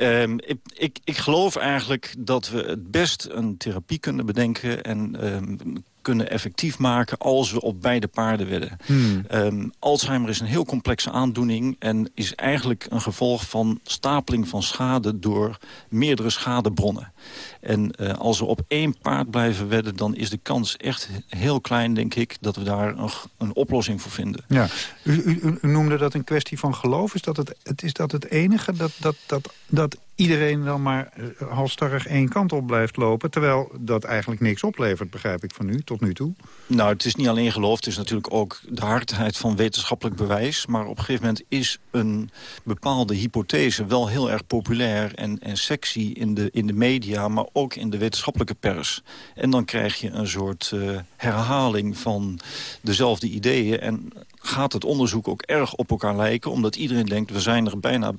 Um, ik, ik, ik geloof eigenlijk dat we het best een therapie kunnen bedenken... en um, kunnen effectief maken als we op beide paarden wedden. Hmm. Ehm, Alzheimer is een heel complexe aandoening... en is eigenlijk een gevolg van stapeling van schade... door meerdere schadebronnen. En eh, als we op één paard blijven wedden... dan is de kans echt heel klein, denk ik... dat we daar een, een oplossing voor vinden. Ja. U, u, u noemde dat een kwestie van geloof. Is dat het, het, is dat het enige dat, dat, dat, dat iedereen dan maar uh, halstarrig één kant op blijft lopen... terwijl dat eigenlijk niks oplevert, begrijp ik van u, tot nu toe? Nou, het is niet alleen geloof, het is natuurlijk ook de hardheid van wetenschappelijk bewijs. Maar op een gegeven moment is een bepaalde hypothese wel heel erg populair en, en sexy in de, in de media, maar ook in de wetenschappelijke pers. En dan krijg je een soort uh, herhaling van dezelfde ideeën en gaat het onderzoek ook erg op elkaar lijken, omdat iedereen denkt, we zijn er bijna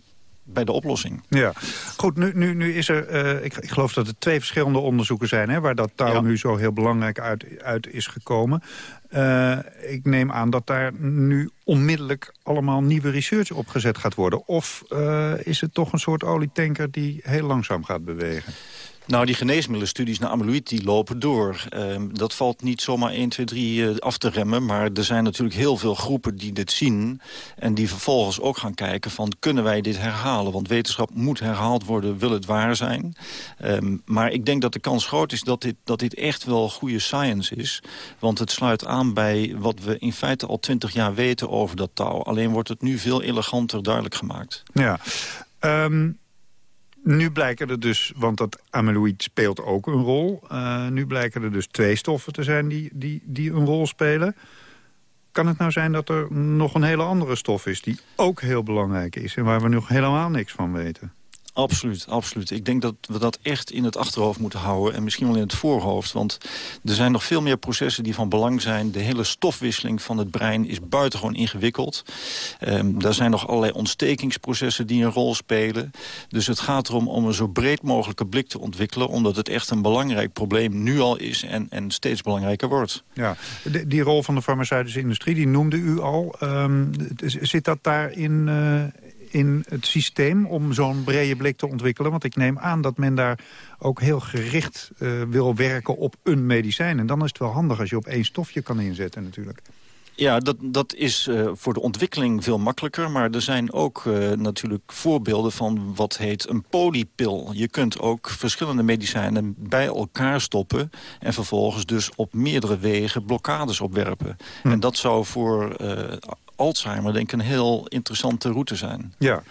bij de oplossing. Ja, goed, nu, nu, nu is er, uh, ik, ik geloof dat er twee verschillende onderzoeken zijn... Hè, waar dat touw ja. nu zo heel belangrijk uit, uit is gekomen. Uh, ik neem aan dat daar nu onmiddellijk allemaal nieuwe research opgezet gaat worden. Of uh, is het toch een soort olietanker die heel langzaam gaat bewegen? Nou, die geneesmiddelenstudies naar amyloïd die lopen door. Uh, dat valt niet zomaar 1, 2, 3 uh, af te remmen. Maar er zijn natuurlijk heel veel groepen die dit zien. En die vervolgens ook gaan kijken van kunnen wij dit herhalen? Want wetenschap moet herhaald worden, wil het waar zijn. Um, maar ik denk dat de kans groot is dat dit, dat dit echt wel goede science is. Want het sluit aan bij wat we in feite al 20 jaar weten over dat touw. Alleen wordt het nu veel eleganter duidelijk gemaakt. Ja, um... Nu blijken er dus, want dat amyloïd speelt ook een rol... Uh, nu blijken er dus twee stoffen te zijn die, die, die een rol spelen. Kan het nou zijn dat er nog een hele andere stof is... die ook heel belangrijk is en waar we nog helemaal niks van weten? Absoluut, absoluut. Ik denk dat we dat echt in het achterhoofd moeten houden... en misschien wel in het voorhoofd. Want er zijn nog veel meer processen die van belang zijn. De hele stofwisseling van het brein is buitengewoon ingewikkeld. Um, daar zijn nog allerlei ontstekingsprocessen die een rol spelen. Dus het gaat erom om een zo breed mogelijke blik te ontwikkelen... omdat het echt een belangrijk probleem nu al is en, en steeds belangrijker wordt. Ja, die rol van de farmaceutische industrie, die noemde u al. Um, zit dat daarin... Uh in het systeem om zo'n brede blik te ontwikkelen? Want ik neem aan dat men daar ook heel gericht uh, wil werken op een medicijn. En dan is het wel handig als je op één stofje kan inzetten natuurlijk. Ja, dat, dat is uh, voor de ontwikkeling veel makkelijker. Maar er zijn ook uh, natuurlijk voorbeelden van wat heet een polypil. Je kunt ook verschillende medicijnen bij elkaar stoppen... en vervolgens dus op meerdere wegen blokkades opwerpen. Hm. En dat zou voor uh, Alzheimer denk ik een heel interessante route zijn. Ja,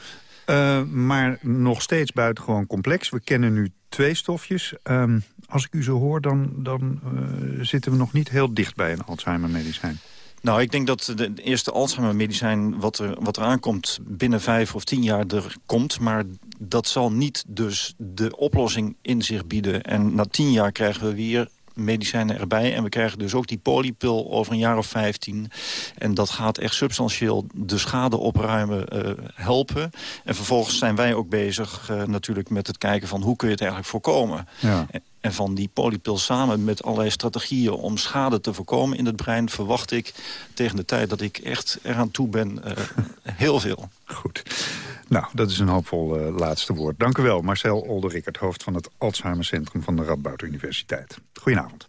uh, maar nog steeds buitengewoon complex. We kennen nu twee stofjes. Um, als ik u zo hoor, dan, dan uh, zitten we nog niet heel dicht bij een Alzheimer-medicijn. Nou, ik denk dat de eerste Alzheimer-medicijn wat er, wat er aankomt... binnen vijf of tien jaar er komt. Maar dat zal niet dus de oplossing in zich bieden. En na tien jaar krijgen we weer medicijnen erbij. En we krijgen dus ook die polypil over een jaar of 15. En dat gaat echt substantieel de schade opruimen uh, helpen. En vervolgens zijn wij ook bezig uh, natuurlijk met het kijken van hoe kun je het eigenlijk voorkomen. Ja. En van die polypil samen met allerlei strategieën om schade te voorkomen in het brein... verwacht ik tegen de tijd dat ik echt eraan toe ben uh, heel veel. Goed. Nou, dat is een hoopvol uh, laatste woord. Dank u wel, Marcel Olderikert, hoofd van het Alzheimer Centrum van de Radboud Universiteit. Goedenavond.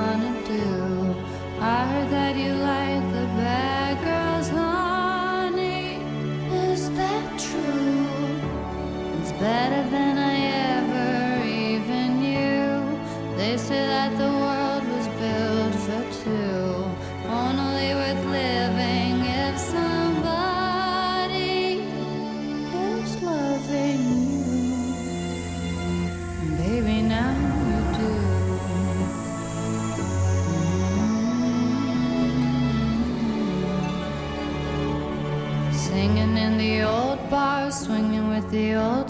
better than I ever even knew. They say that the world was built for two, only worth living if somebody is loving you. Baby, now you do. Mm-hmm. Singing in the old bar, swinging with the old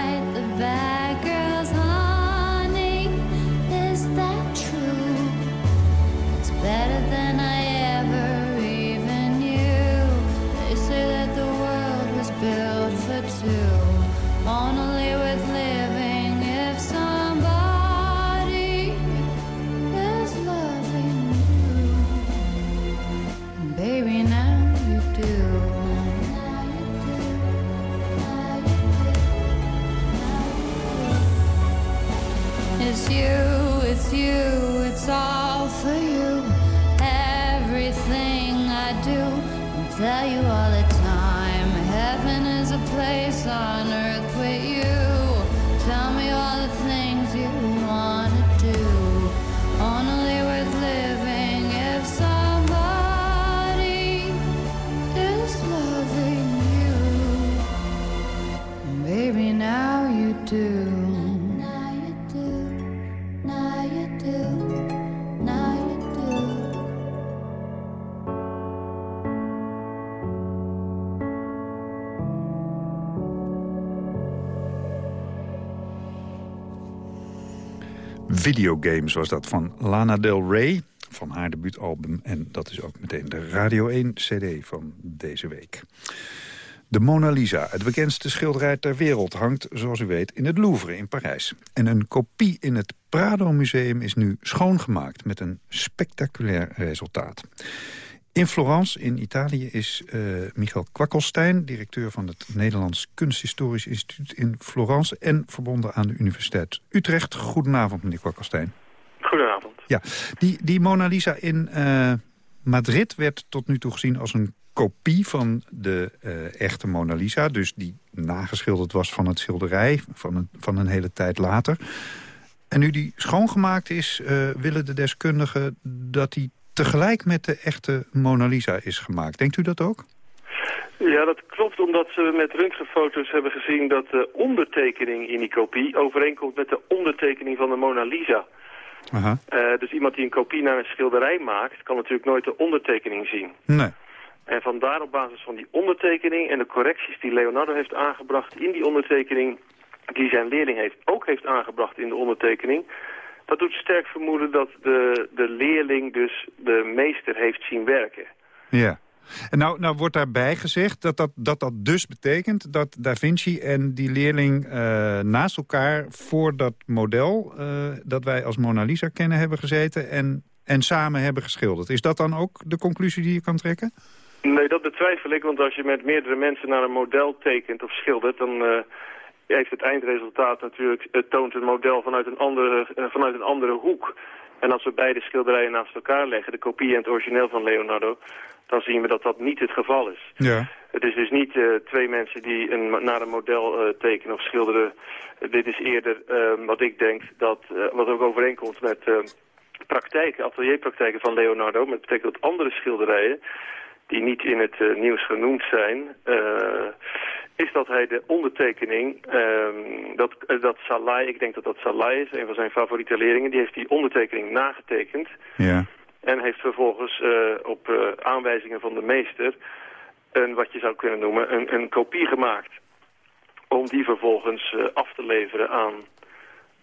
Videogames was dat van Lana Del Rey van haar debuutalbum. En dat is ook meteen de Radio 1 CD van deze week. De Mona Lisa, het bekendste schilderij ter wereld, hangt, zoals u weet, in het Louvre in Parijs. En een kopie in het Prado Museum is nu schoongemaakt met een spectaculair resultaat. In Florence, in Italië, is uh, Michael Kwakkelstein... directeur van het Nederlands Kunsthistorisch Instituut in Florence... en verbonden aan de Universiteit Utrecht. Goedenavond, meneer Kwakkelstein. Goedenavond. Ja, die, die Mona Lisa in uh, Madrid werd tot nu toe gezien als een kopie van de uh, echte Mona Lisa. Dus die nageschilderd was van het schilderij van een, van een hele tijd later. En nu die schoongemaakt is, willen de deskundigen dat die tegelijk met de echte Mona Lisa is gemaakt. Denkt u dat ook? Ja, dat klopt, omdat we met röntgenfoto's hebben gezien dat de ondertekening in die kopie overeenkomt met de ondertekening van de Mona Lisa. Aha. Uh, dus iemand die een kopie naar een schilderij maakt, kan natuurlijk nooit de ondertekening zien. Nee. En vandaar op basis van die ondertekening en de correcties die Leonardo heeft aangebracht in die ondertekening, die zijn leerling heeft, ook heeft aangebracht in de ondertekening, dat doet sterk vermoeden dat de, de leerling dus de meester heeft zien werken. Ja. En nou, nou wordt daarbij gezegd dat dat, dat dat dus betekent dat Da Vinci en die leerling uh, naast elkaar voor dat model uh, dat wij als Mona Lisa kennen hebben gezeten en, en samen hebben geschilderd. Is dat dan ook de conclusie die je kan trekken? Nee, dat betwijfel ik, want als je met meerdere mensen naar een model tekent of schildert, dan uh, heeft het eindresultaat natuurlijk, het toont een model vanuit een, andere, uh, vanuit een andere hoek. En als we beide schilderijen naast elkaar leggen, de kopie en het origineel van Leonardo, dan zien we dat dat niet het geval is. Ja. Het is dus niet uh, twee mensen die een, naar een model uh, tekenen of schilderen. Dit is eerder uh, wat ik denk, dat, wat ook overeenkomt met praktijken, atelierpraktijken van Leonardo. Maar dat betekent dat andere schilderijen, die niet in het nieuws genoemd zijn, is dat hij de ondertekening, um, dat, uh, dat Salai, ik denk dat dat Salai is, een van zijn favoriete leerlingen, die heeft die ondertekening nagetekend. Ja. En heeft vervolgens uh, op uh, aanwijzingen van de meester een, wat je zou kunnen noemen, een, een kopie gemaakt. Om die vervolgens af te leveren aan,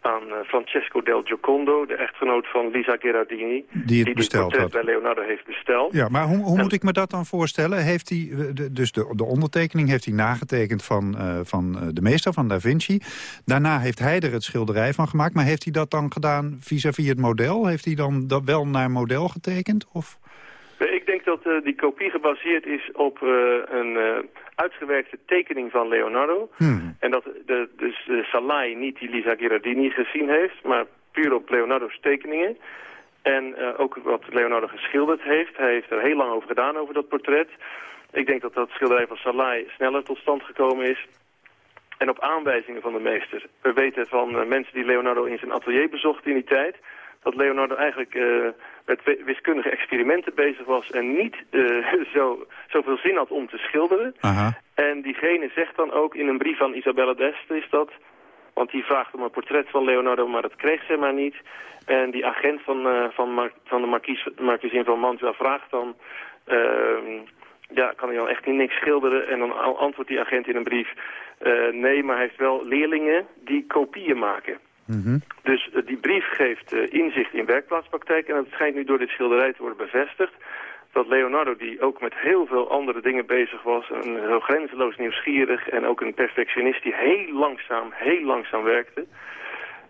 aan Francesco del Giocondo, de echtgenoot van Lisa Gherardini. Die het besteld die had. bij Leonardo heeft besteld. Ja, maar hoe, hoe en, moet ik me dat dan voorstellen? Heeft hij, dus de, de ondertekening heeft hij nagetekend van, uh, van de meester, van Da Vinci. Daarna heeft hij er het schilderij van gemaakt. Maar heeft hij dat dan gedaan vis-à-vis -vis het model? Heeft hij dan dat wel naar model getekend? Of... Nee, Ik denk dat eh, die kopie gebaseerd is op eh, een eh, uitgewerkte tekening van Leonardo. En dat de, dus de Salai niet die Lisa Gherardini gezien heeft, maar puur op Leonardo's tekeningen. En eh, ook wat Leonardo geschilderd heeft. Hij heeft er heel lang over gedaan, over dat portret. Ik denk dat dat schilderij van Salai sneller tot stand gekomen is. En op aanwijzingen van de meester. We weten van eh, mensen die Leonardo in zijn atelier bezochten in die tijd... dat Leonardo eigenlijk eh, met wi- wiskundige experimenten bezig was... en niet eh, zo, zoveel zin had om te schilderen. En diegene zegt dan ook in een brief van Isabella d'Este is dat... want die vraagt om een portret van Leonardo, maar dat kreeg ze maar niet. En die agent van, eh, van, Mar- van de markies, markiesin van Mantua vraagt dan... ehm, ja, kan hij dan echt niet niks schilderen? En dan antwoordt die agent in een brief... nee, maar hij heeft wel leerlingen die kopieën maken. Dus eh, die brief geeft eh, inzicht in werkplaatspraktijk... en het schijnt nu door dit schilderij te worden bevestigd... dat Leonardo, die ook met heel veel andere dingen bezig was... en heel grenzeloos nieuwsgierig en ook een perfectionist... die heel langzaam, heel langzaam werkte...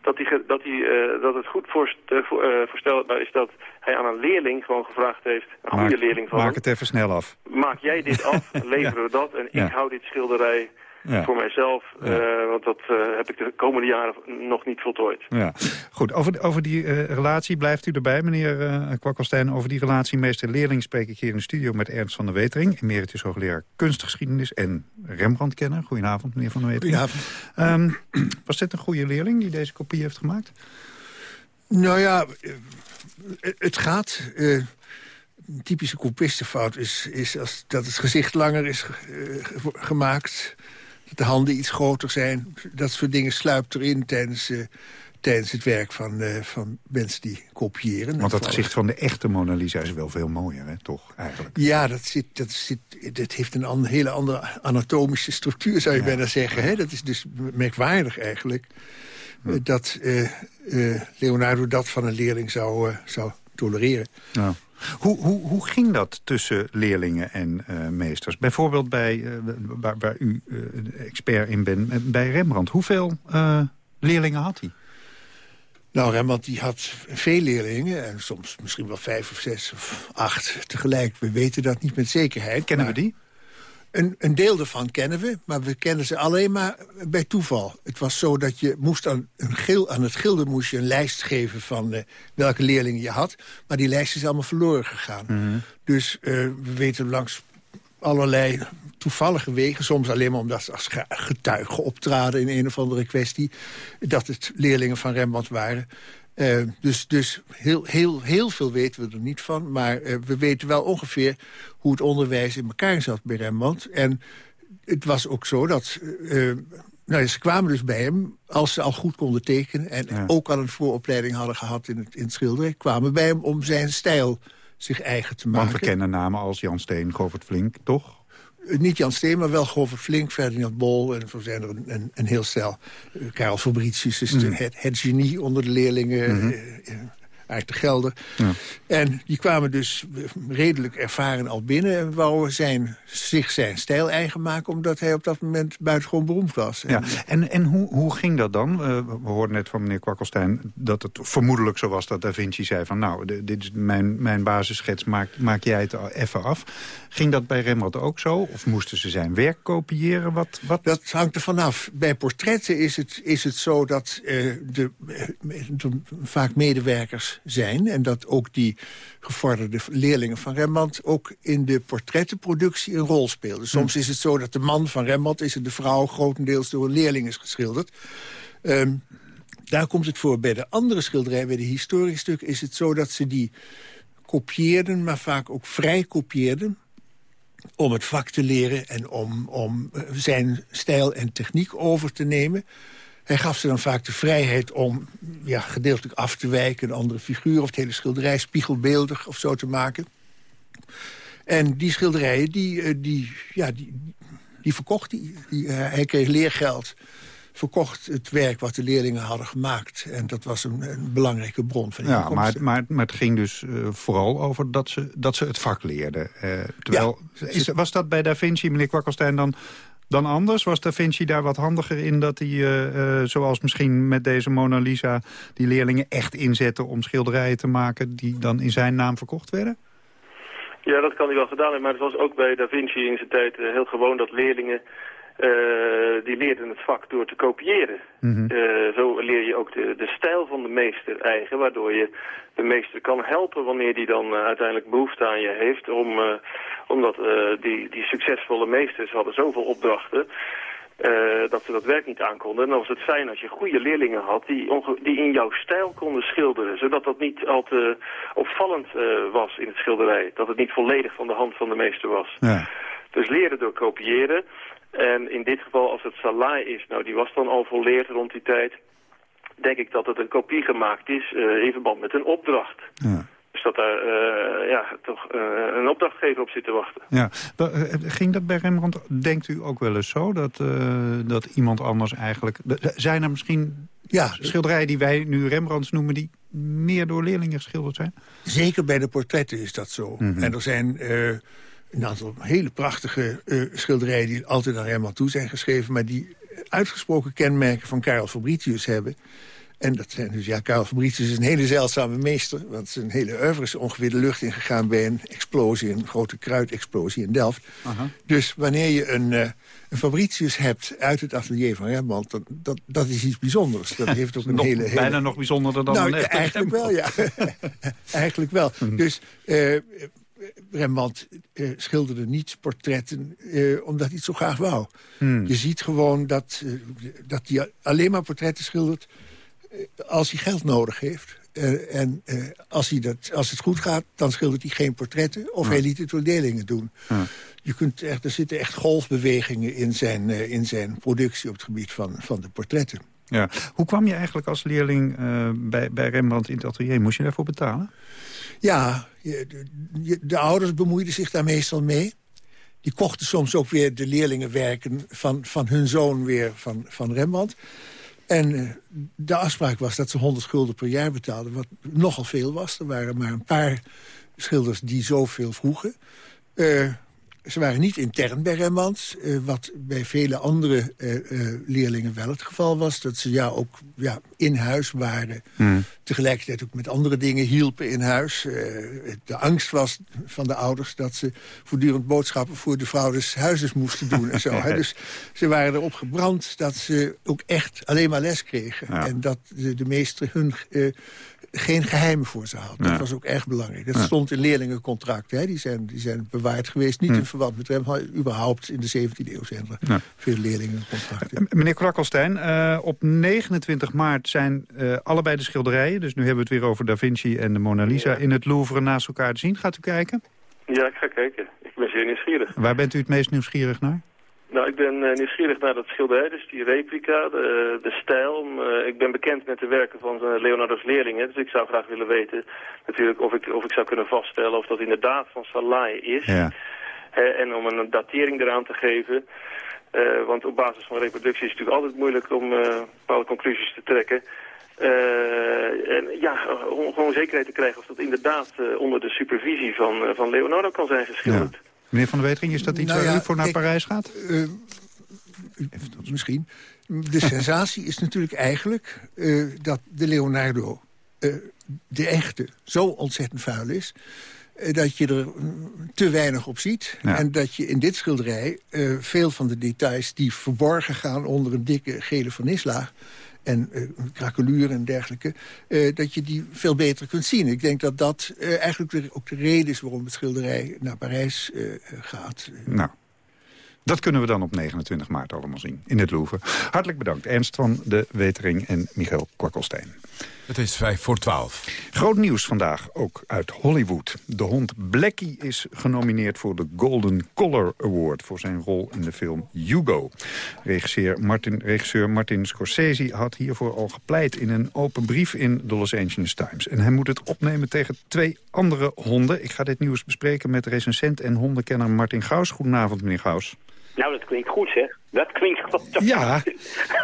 dat, ge- dat, hij, eh, dat het goed voorst, voor, voorstelbaar is dat hij aan een leerling gewoon gevraagd heeft... een goede Maak, leerling van maak het even snel af. maak jij dit af, leveren we dat... en Ja. ik hou dit schilderij Ja. voor mijzelf... eh, want dat eh, heb ik de komende jaren nog niet voltooid. Ja, goed. Over, over die eh, relatie blijft u erbij, meneer uh, Kwakkelstein. Over die relatie meester-leerling spreek ik hier in de studio met Ernst van der Wetering... emeritus hoogleraar kunstgeschiedenis en Rembrandt-kenner. Goedenavond, meneer van der Wetering. Goedenavond. Ehm, was dit een goede leerling die deze kopie heeft gemaakt? Nou ja, het gaat. eh, een typische kopistenfout is, is als, dat het gezicht langer is ge- ge- gemaakt. Dat de handen iets groter zijn. Dat soort dingen sluipt erin tijdens, eh, tijdens het werk van, eh, van mensen die kopiëren. Want dat gezicht van de echte Mona Lisa is wel veel mooier, hè? toch, eigenlijk? Ja, dat, zit, dat, zit, dat heeft een an- hele andere anatomische structuur, zou je bijna zeggen. Hè? Dat is dus merkwaardig eigenlijk. Dat eh, eh, Leonardo dat van een leerling zou, zou tolereren. Ja. Hoe, hoe, hoe ging dat tussen leerlingen en eh, meesters? Bijvoorbeeld bij, eh, waar, waar u eh, expert in bent, bij Rembrandt. Hoeveel leerlingen had hij? Nou, Rembrandt die had veel leerlingen. En soms misschien wel vijf of zes of acht tegelijk. We weten dat niet met zekerheid. Kennen maar we die? Een, een deel daarvan kennen we, maar we kennen ze alleen maar bij toeval. Het was zo dat je moest aan, een gil, aan het gilde moest je een lijst geven van eh, welke leerlingen je had. Maar die lijst is allemaal verloren gegaan. Mhm. Dus eh, we weten langs allerlei toevallige wegen... soms alleen maar omdat ze als ge- getuigen optraden in een of andere kwestie... dat het leerlingen van Rembrandt waren. Eh, dus dus heel, heel, heel veel weten we er niet van. Maar eh, we weten wel ongeveer hoe het onderwijs in elkaar zat bij Rembrandt. En het was ook zo dat... eh, nou, ze kwamen dus bij hem als ze al goed konden tekenen... en ook al een vooropleiding hadden gehad in het, in het schilderen... kwamen bij hem om zijn stijl zich eigen te maken. Want we kennen namen als Jan Steen, Govert Flink, toch? Eh, Niet Jan Steen, maar wel Govert Flink, Ferdinand Bol... en zo zijn er een, een, een heel stel. Eh, Karel Fabricius is Mhm. het, het genie onder de leerlingen. Mhm. eh, Aart de Gelder. Ja. En die kwamen dus redelijk ervaren al binnen... en wouden zijn, zich zijn stijl eigen maken... omdat hij op dat moment buitengewoon beroemd was. Ja. En, en hoe, hoe ging dat dan? Eh, we hoorden net van meneer Kwakkelstein dat het vermoedelijk zo was dat Da Vinci zei van... nou, de- dit is mijn, mijn basisschets, maak, maak jij het even af. Ging dat bij Rembrandt ook zo? Of moesten ze zijn werk kopiëren? Wat, wat? Dat hangt er vanaf. Bij portretten is het, is het zo dat eh, de, eh, er vaak medewerkers zijn... en dat ook die gevorderde leerlingen van Rembrandt... ook in de portrettenproductie een rol speelden. Soms is het zo dat de man van Rembrandt... is en de vrouw grotendeels door een leerling is geschilderd. Ehm, daar komt het voor. Bij de andere schilderijen, bij de historische stukken... is het zo dat ze die kopieerden, maar vaak ook vrij kopieerden om het vak te leren en om, om eh, zijn stijl en techniek over te nemen. Hij gaf ze dan vaak de vrijheid om ja, gedeeltelijk af te wijken... een andere figuur of het hele schilderij spiegelbeeldig of zo te maken. En die schilderijen, die, eh, die, ja, die, die verkocht hij. Die, eh, hij kreeg leergeld, verkocht het werk wat de leerlingen hadden gemaakt. En dat was een, een belangrijke bron van Ja, maar, inkomsten. maar, maar het ging dus eh, vooral over dat ze, dat ze het vak leerden. Terwijl, is, was dat bij Da Vinci, meneer Kwakkelstein, dan, dan anders? Was Da Vinci daar wat handiger in dat hij, eh, eh, zoals misschien met deze Mona Lisa... die leerlingen echt inzetten om schilderijen te maken... die dan in zijn naam verkocht werden? Ja, dat kan hij wel gedaan hebben, maar het was ook bij Da Vinci in zijn tijd eh, heel gewoon dat leerlingen eh, die leerden het vak door te kopiëren. Mhm. Eh, zo leer je ook de, de stijl van de meester eigen, waardoor je de meester kan helpen wanneer die dan eh, uiteindelijk behoefte aan je heeft. Om, omdat die, die succesvolle meesters hadden zoveel opdrachten. dat ze dat werk niet aankonden. En dan was het fijn als je goede leerlingen had die, in jouw stijl konden schilderen. Zodat dat niet al te opvallend was in het schilderij. Dat het niet volledig van de hand van de meester was. Ja. Dus leren door kopiëren. En in dit geval, als het Salai is, nou die was dan al volleerd rond die tijd, denk ik dat het een kopie gemaakt is eh, in verband met een opdracht. Ja. Dus dat daar eh, ja, toch eh, een opdrachtgever op zit te wachten. Ja. Ging dat bij Rembrandt, denkt u ook wel eens zo? Dat, eh, dat iemand anders eigenlijk... Zijn er misschien Ja. schilderijen die wij nu Rembrandts noemen... die meer door leerlingen geschilderd zijn? Zeker bij de portretten is dat zo. Mhm. En er zijn eh, een aantal hele prachtige eh, schilderijen... die altijd aan Rembrandt toe zijn geschreven... maar die uitgesproken kenmerken van Karel Fabricius hebben. En dat zijn dus, ja, Karel Fabricius is een hele zeldzame meester... want zijn hele oeuvre is ongeveer de lucht ingegaan... bij een explosie, een grote kruidexplosie in Delft. Dus wanneer je een, eh, een Fabricius hebt uit het atelier van Rembrandt... Dat, dat, dat is iets bijzonders. Dat heeft ook een Nog- hele, hele... Bijna nog bijzonderder dan nou, een eigenlijk wel, ja. eigenlijk wel. Dus eh, Rembrandt eh, schilderde niet portretten eh, omdat hij het zo graag wou. Hmm. Je ziet gewoon dat, eh, dat hij alleen maar portretten schildert als hij geld nodig heeft. En als, hij dat, als het goed gaat, dan schildert hij geen portretten... of Ja. hij liet het door leerlingen doen. Ja. Je kunt echt, er zitten echt golfbewegingen in zijn, in zijn productie... op het gebied van, van de portretten. Ja. Hoe kwam je eigenlijk als leerling eh, bij, bij Rembrandt in het atelier? Moest je daarvoor betalen? Ja, de, ouders bemoeiden zich daar meestal mee. Die kochten soms ook weer de leerlingenwerken van, van hun zoon weer van, van Rembrandt. En eh, de afspraak was dat ze 100 gulden per jaar betaalden, wat nogal veel was. Er waren maar een paar schilders die zoveel vroegen. Eh, ze waren niet intern bij Rembrandt, eh, wat bij vele andere eh, eh, leerlingen wel het geval was. Dat ze ja ook ja, in huis waren, tegelijkertijd ook met andere dingen hielpen in huis. De angst was van de ouders dat ze voortdurend boodschappen voor de vrouw des huizes moesten doen en zo. hè. Dus ze waren erop gebrand dat ze ook echt alleen maar les kregen. En dat de, de meester hun geen geheimen voor ze had. Dat Ja. was ook erg belangrijk. Dat Ja. stond in leerlingencontracten. Hè. Die, zijn, die zijn bewaard geweest. Niet in verband met Rembrandt. Überhaupt in de 17e eeuw zijn er Ja. veel leerlingencontracten. Meneer Kwakkelstein, eh, op 29 maart zijn eh, allebei de schilderijen... dus nu hebben we het weer over Da Vinci en de Mona Lisa... in het Louvre naast elkaar te zien. Gaat u kijken? Ja, ik ga kijken. Ik ben zeer nieuwsgierig. Waar bent u het meest nieuwsgierig naar? Nou, ik ben eh, nieuwsgierig naar dat schilderij, dus die replica, de, de stijl. Eh, ik ben bekend met de werken van eh, Leonardo's leerlingen, dus ik zou graag willen weten natuurlijk of ik, of ik zou kunnen vaststellen of dat inderdaad van Salai is. Ja. En om een dating eraan te geven. Want op basis van reproductie is het natuurlijk altijd moeilijk om bepaalde conclusies te trekken. En ja, om gewoon zekerheid te krijgen of dat inderdaad onder de supervisie van, van Leonardo kan zijn geschilderd. Meneer Van der Wetering, is dat iets Nou waar ja, u voor naar Parijs gaat? Eh, misschien. De sensatie is natuurlijk eigenlijk eh, dat de Leonardo, eh, de echte, zo ontzettend vuil is... dat je er mm, te weinig op ziet. Ja. En dat je in dit schilderij veel van de details... die verborgen gaan onder een dikke gele vernislaag en krakeluren en dergelijke... eh, dat je die veel beter kunt zien. Ik denk dat dat eh, eigenlijk ook de reden is... waarom het schilderij naar Parijs gaat. Nou, dat kunnen we dan op 29 maart allemaal zien in het Louvre. Hartelijk bedankt Ernst van de Wetering en Michael Kwakkelstein. Het is vijf voor twaalf. Groot nieuws vandaag, ook uit Hollywood. De hond Blackie is genomineerd voor de Golden Collar Award... voor zijn rol in de film Hugo. Regisseur Martin, regisseur Martin Scorsese had hiervoor al gepleit... in een open brief in de Los Angeles Times. En hij moet het opnemen tegen twee andere honden. Ik ga dit nieuws bespreken met recensent en hondenkenner Martin Gaus. Goedenavond, meneer Gaus. Nou, dat klinkt goed, zeg. Dat klinkt goed. Ja,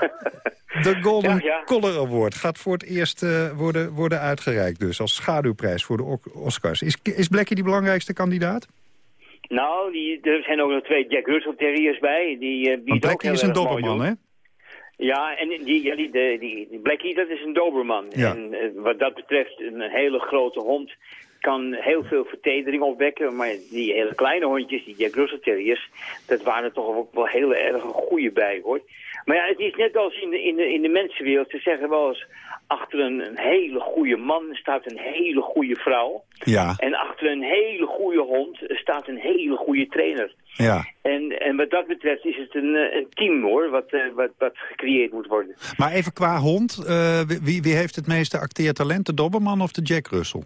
de Golden Ja, ja. Collar Award gaat voor het eerst eh, worden, worden uitgereikt. Dus als schaduwprijs voor de Oscars. Is, is Blackie die belangrijkste kandidaat? Nou, die, er zijn ook nog twee Jack Russell Terriers bij. Die, Want ook Blackie is een doen. hè? Ja, en die, die, de, die, die Blackie, dat is een Doberman. Ja. En eh, wat dat betreft een hele grote hond. Kan heel veel vertedering opwekken. Maar die hele kleine hondjes, die Jack Russell Terriers, dat waren er toch ook wel heel erg een goede bij, hoor. Maar ja, het is net als in de, in de, in de mensenwereld. Ze zeggen wel eens, achter een, een hele goede man staat een hele goede vrouw. Ja. En achter een hele goede hond staat een hele goede trainer. Ja. En, en wat dat betreft is het een, eh, een team hoor, wat, eh, wat, wat gecreëerd moet worden. Maar even qua hond, eh, wie, wie heeft het meeste acteertalent? De Dobberman of de Jack Russell?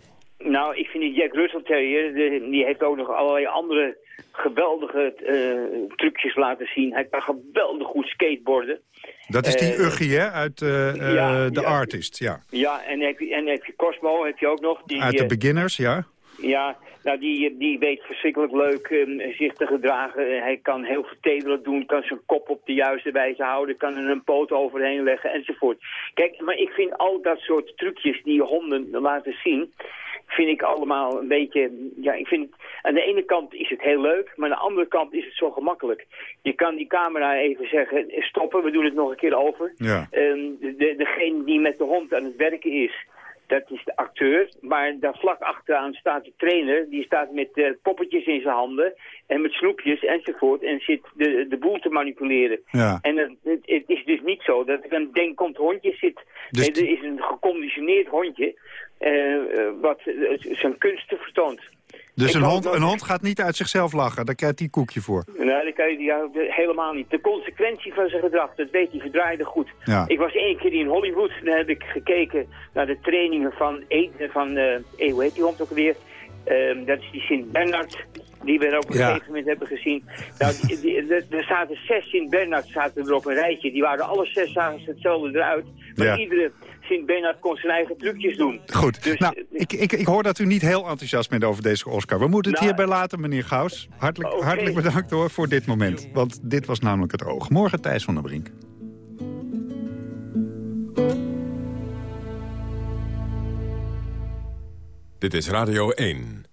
Nou, ik vind die Jack Russell Terrier, die heeft ook nog allerlei andere geweldige eh, trucjes laten zien. Hij kan geweldig goed skateboarden. Dat is die Eh, Uggie, hè? Uit ja, The ja. Artist, ja. Ja, en heb je, en heb je Cosmo, heb je ook nog. Die, Uit de Beginners, ja. Ja, nou die, die weet verschrikkelijk leuk eh, zich te gedragen. Hij kan heel vertederend doen, kan zijn kop op de juiste wijze houden, kan er een poot overheen leggen enzovoort. Kijk, maar ik vind al dat soort trucjes die honden laten zien, vind ik allemaal een beetje, ja, ik vind, aan de ene kant is het heel leuk, maar aan de andere kant is het zo gemakkelijk. Je kan die camera even zeggen, stoppen, we doen het nog een keer over. Ja. Ehm, de, degene die met de hond aan het werken is, dat is de acteur. Maar daar vlak achteraan staat de trainer. Die staat met eh, poppetjes in zijn handen en met snoepjes enzovoort. En zit de, de boel te manipuleren. Ja. En het, het, het is dus niet zo dat er een denkkomt hondje zit. Dus Nee, er is een geconditioneerd hondje wat eh, zijn kunsten vertoont. Dus een hond, een hond gaat niet uit zichzelf lachen. Daar krijgt hij koekje voor. Nou, dat kan je ja, helemaal niet. De consequentie van zijn gedrag, dat weet hij verdraaide goed. Ja. Ik was één keer in Hollywood, daar heb ik gekeken naar de trainingen van, van eh, eh, hoe heet die hond ook weer? Ehm, dat is die Sint Bernard, die we op een Ja. gegeven moment hebben gezien. Nou, die, die- de- er zaten zes Sint Bernard zaten er op een rijtje. Die waren alle zes zagen ze hetzelfde eruit. Maar Ja. iedere Sint Bernard kon zijn eigen trucjes doen. Goed, Dus, nou, ik, ik, ik hoor dat u niet heel enthousiast bent over deze Oscar. We moeten het Nou, hierbij laten, meneer Gauws. Hartelijk, hartelijk bedankt hoor voor dit moment. Want dit was namelijk het oog. Morgen Thijs van der Brink. Dit is Radio 1.